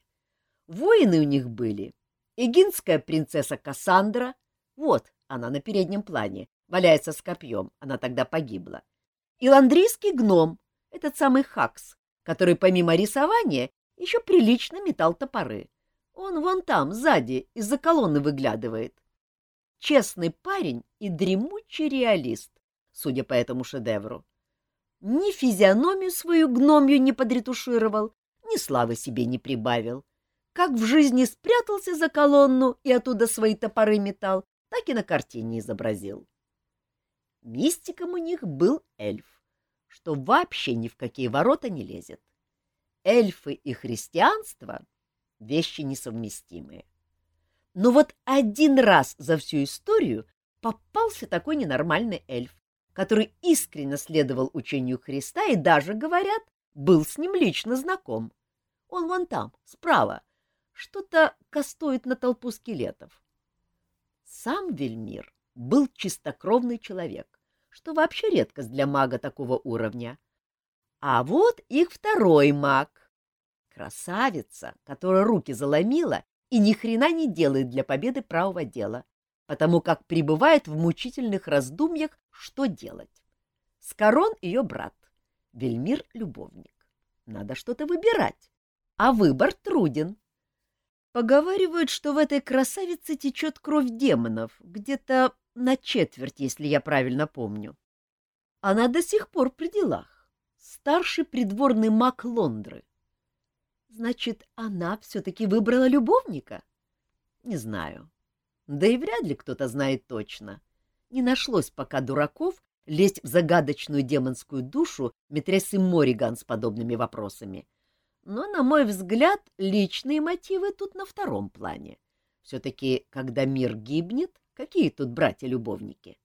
Воины у них были. Эгинская принцесса Кассандра, вот она на переднем плане, валяется с копьем, она тогда погибла. И ландрийский гном, этот самый Хакс, который помимо рисования еще прилично метал топоры. Он вон там, сзади, из-за колонны выглядывает. Честный парень и дремучий реалист, судя по этому шедевру. Ни физиономию свою гномью не подретушировал, ни славы себе не прибавил. Как в жизни спрятался за колонну и оттуда свои топоры метал, так и на картине изобразил. Мистиком у них был эльф, что вообще ни в какие ворота не лезет. Эльфы и христианство — вещи несовместимые. Но вот один раз за всю историю попался такой ненормальный эльф, который искренне следовал учению Христа и даже, говорят, был с ним лично знаком. Он вон там, справа, что-то кастует на толпу скелетов. Сам Вельмир был чистокровный человек, что вообще редкость для мага такого уровня. А вот их второй маг. Красавица, которая руки заломила и ни хрена не делает для победы правого дела, потому как пребывает в мучительных раздумьях, что делать. Скорон — ее брат, Вельмир — любовник. Надо что-то выбирать, а выбор труден. Поговаривают, что в этой красавице течет кровь демонов, где-то на четверть, если я правильно помню. Она до сих пор при делах. Старший придворный маг Лондры. Значит, она все-таки выбрала любовника? Не знаю. Да и вряд ли кто-то знает точно. Не нашлось пока дураков лезть в загадочную демонскую душу Митрессы Мориган с подобными вопросами. Но, на мой взгляд, личные мотивы тут на втором плане. Все-таки, когда мир гибнет, какие тут братья-любовники?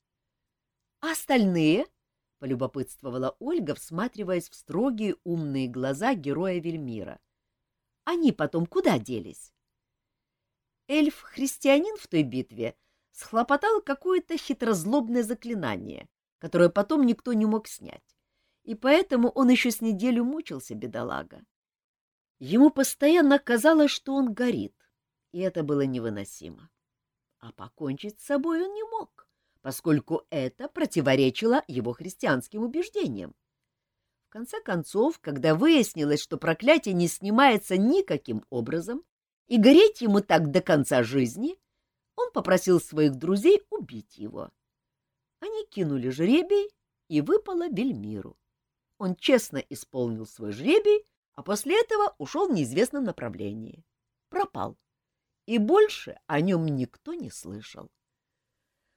— А остальные? — полюбопытствовала Ольга, всматриваясь в строгие умные глаза героя Вельмира. — Они потом куда делись? Эльф-христианин в той битве схлопотал какое-то хитрозлобное заклинание, которое потом никто не мог снять, и поэтому он еще с неделю мучился, бедолага. Ему постоянно казалось, что он горит, и это было невыносимо. А покончить с собой он не мог, поскольку это противоречило его христианским убеждениям. Конце концов, когда выяснилось, что проклятие не снимается никаким образом, и гореть ему так до конца жизни, он попросил своих друзей убить его. Они кинули жребий, и выпало Вельмиру. Он честно исполнил свой жребий а после этого ушел в неизвестном направлении. Пропал. И больше о нем никто не слышал.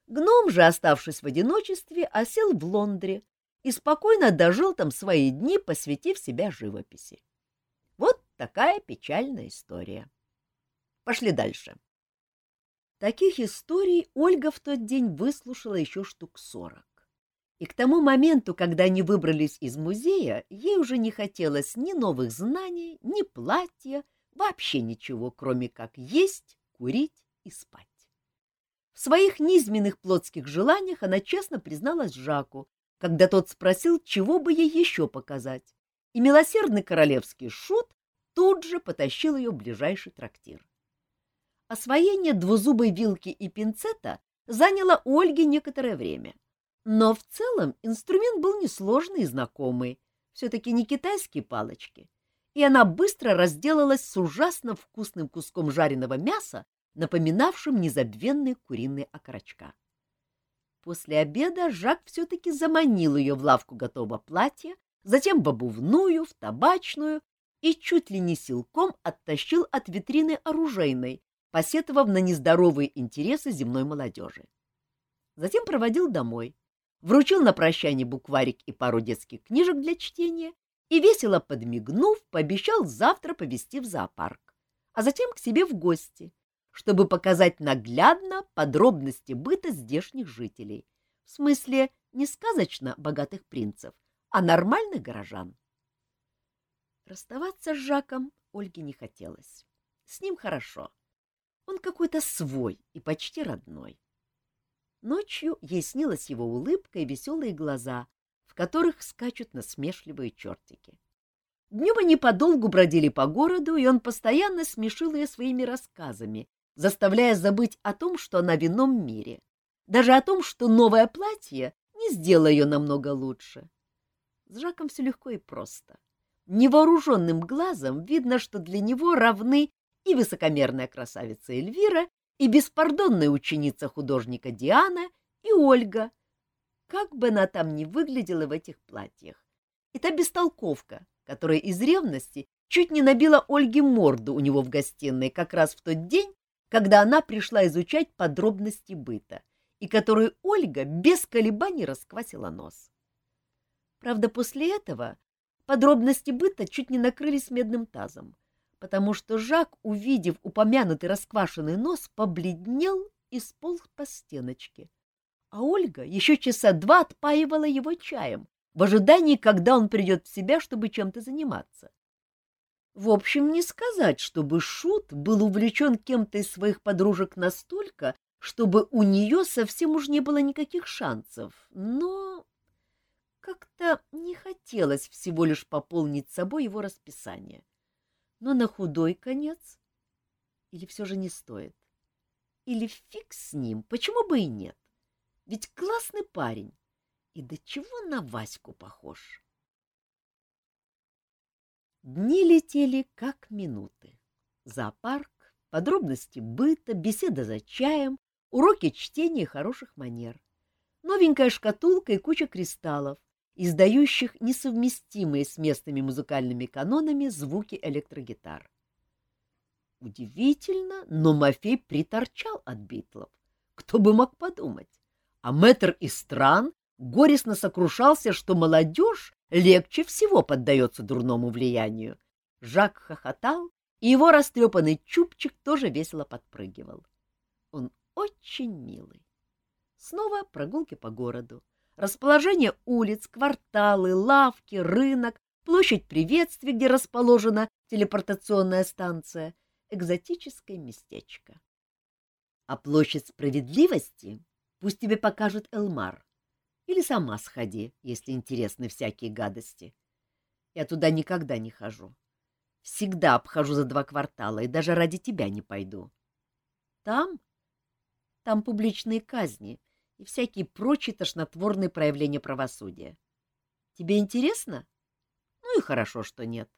Гном же, оставшись в одиночестве, осел в Лондре и спокойно дожил там свои дни, посвятив себя живописи. Вот такая печальная история. Пошли дальше. Таких историй Ольга в тот день выслушала еще штук сорок. И к тому моменту, когда они выбрались из музея, ей уже не хотелось ни новых знаний, ни платья, вообще ничего, кроме как есть, курить и спать. В своих низменных плотских желаниях она честно призналась Жаку, когда тот спросил, чего бы ей еще показать, и милосердный королевский шут тут же потащил ее в ближайший трактир. Освоение двузубой вилки и пинцета заняло у Ольги некоторое время — но в целом инструмент был несложный и знакомый. Все-таки не китайские палочки. И она быстро разделалась с ужасно вкусным куском жареного мяса, напоминавшим незабвенные куриные окорочка. После обеда Жак все-таки заманил ее в лавку готового платья, затем в обувную, в табачную и чуть ли не силком оттащил от витрины оружейной, посетовав на нездоровые интересы земной молодежи. Затем проводил домой, вручил на прощание букварик и пару детских книжек для чтения и, весело подмигнув, пообещал завтра повезти в зоопарк, а затем к себе в гости, чтобы показать наглядно подробности быта здешних жителей, в смысле не сказочно богатых принцев, а нормальных горожан. Расставаться с Жаком Ольге не хотелось. С ним хорошо. Он какой-то свой и почти родной. Ночью ей снилась его улыбка и веселые глаза, в которых скачут насмешливые чертики. Днем они подолгу бродили по городу, и он постоянно смешил ее своими рассказами, заставляя забыть о том, что она в ином мире, даже о том, что новое платье не сделало ее намного лучше. С Жаком все легко и просто. Невооруженным глазом видно, что для него равны и высокомерная красавица Эльвира, и беспардонная ученица художника Диана, и Ольга, как бы она там ни выглядела в этих платьях. И та бестолковка, которая из ревности чуть не набила Ольге морду у него в гостиной как раз в тот день, когда она пришла изучать подробности быта, и которой Ольга без колебаний расквасила нос. Правда, после этого подробности быта чуть не накрылись медным тазом, потому что Жак, увидев упомянутый расквашенный нос, побледнел и сполз по стеночке. А Ольга еще часа два отпаивала его чаем, в ожидании, когда он придет в себя, чтобы чем-то заниматься. В общем, не сказать, чтобы Шут был увлечен кем-то из своих подружек настолько, чтобы у нее совсем уж не было никаких шансов, но как-то не хотелось всего лишь пополнить собой его расписание. Но на худой конец или все же не стоит? Или фиг с ним, почему бы и нет? Ведь классный парень, и до чего на Ваську похож? Дни летели как минуты. Зоопарк, подробности быта, беседа за чаем, уроки чтения и хороших манер. Новенькая шкатулка и куча кристаллов, издающих несовместимые с местными музыкальными канонами звуки электрогитар. Удивительно, но Мафей приторчал от битлов. Кто бы мог подумать? А мэтр из стран горестно сокрушался, что молодежь легче всего поддается дурному влиянию. Жак хохотал, и его растрепанный чубчик тоже весело подпрыгивал. Он очень милый. Снова прогулки по городу. Расположение улиц, кварталы, лавки, рынок, площадь приветствий, где расположена телепортационная станция, экзотическое местечко. А площадь справедливости пусть тебе покажет Элмар. Или сама сходи, если интересны всякие гадости. Я туда никогда не хожу. Всегда обхожу за два квартала и даже ради тебя не пойду. Там? Там публичные казни и всякие прочие тошнотворные проявления правосудия. Тебе интересно? Ну и хорошо, что нет.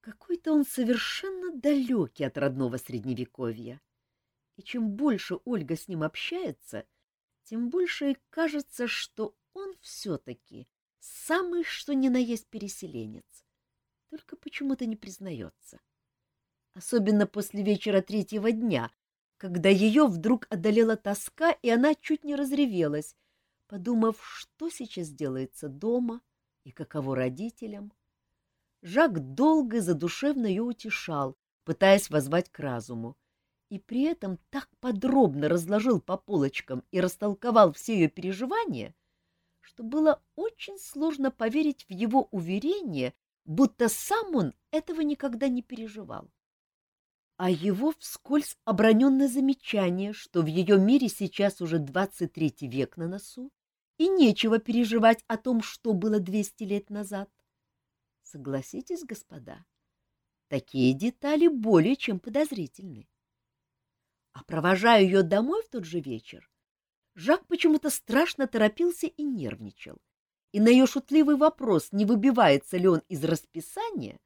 Какой-то он совершенно далекий от родного Средневековья. И чем больше Ольга с ним общается, — тем больше и кажется, что он все-таки самый что ни на есть переселенец, только почему-то не признается. Особенно после вечера третьего дня, когда ее вдруг одолела тоска, и она чуть не разревелась, подумав, что сейчас делается дома и каково родителям. Жак долго и задушевно ее утешал, пытаясь возвать к разуму, и при этом так подробно разложил по полочкам и растолковал все ее переживания, что было очень сложно поверить в его уверение, будто сам он этого никогда не переживал. А его вскользь оброненное замечание, что в ее мире сейчас уже 23 век на носу, и нечего переживать о том, что было 200 лет назад. Согласитесь, господа, такие детали более чем подозрительны. А провожая ее домой в тот же вечер, Жак почему-то страшно торопился и нервничал. и на ее шутливый вопрос, не выбивается ли он из расписания,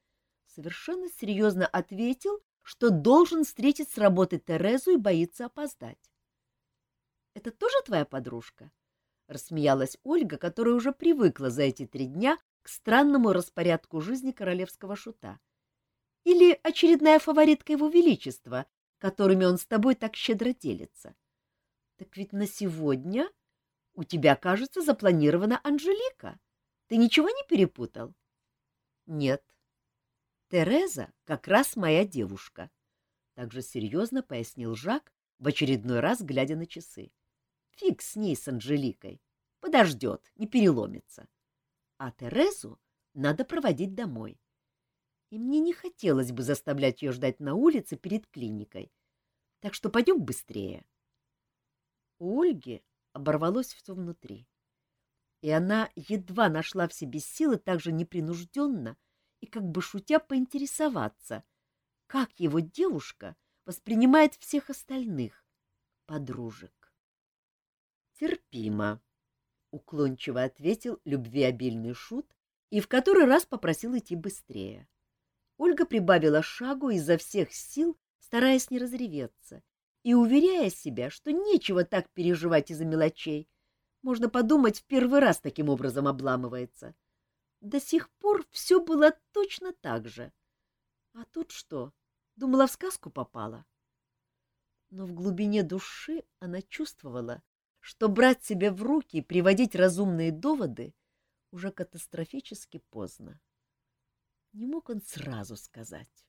совершенно серьезно ответил, что должен встретить с работы Терезу и боится опоздать. — Это тоже твоя подружка? — рассмеялась Ольга, которая уже привыкла за эти три дня к странному распорядку жизни королевского шута. — Или очередная фаворитка его величества, которыми он с тобой так щедро делится? Так ведь на сегодня у тебя, кажется, запланирована Анжелика. Ты ничего не перепутал? — Нет. Тереза как раз моя девушка, — также серьезно пояснил Жак, в очередной раз глядя на часы. Фиг с ней, с Анжеликой. Подождет, не переломится. А Терезу надо проводить домой. И мне не хотелось бы заставлять ее ждать на улице перед клиникой. Так что пойдем быстрее. У Ольги оборвалось все внутри. И она едва нашла в себе силы так же непринужденно и как бы шутя поинтересоваться, как его девушка воспринимает всех остальных подружек. «Терпимо», — уклончиво ответил любвеобильный шут и в который раз попросил идти быстрее. Ольга прибавила шагу изо всех сил, стараясь не разреветься, и уверяя себя, что нечего так переживать из-за мелочей. Можно подумать, в первый раз таким образом обламывается. До сих пор все было точно так же. А тут что? Думала, в сказку попала. Но в глубине души она чувствовала, что брать себя в руки и приводить разумные доводы уже катастрофически поздно. Не мог он сразу сказать.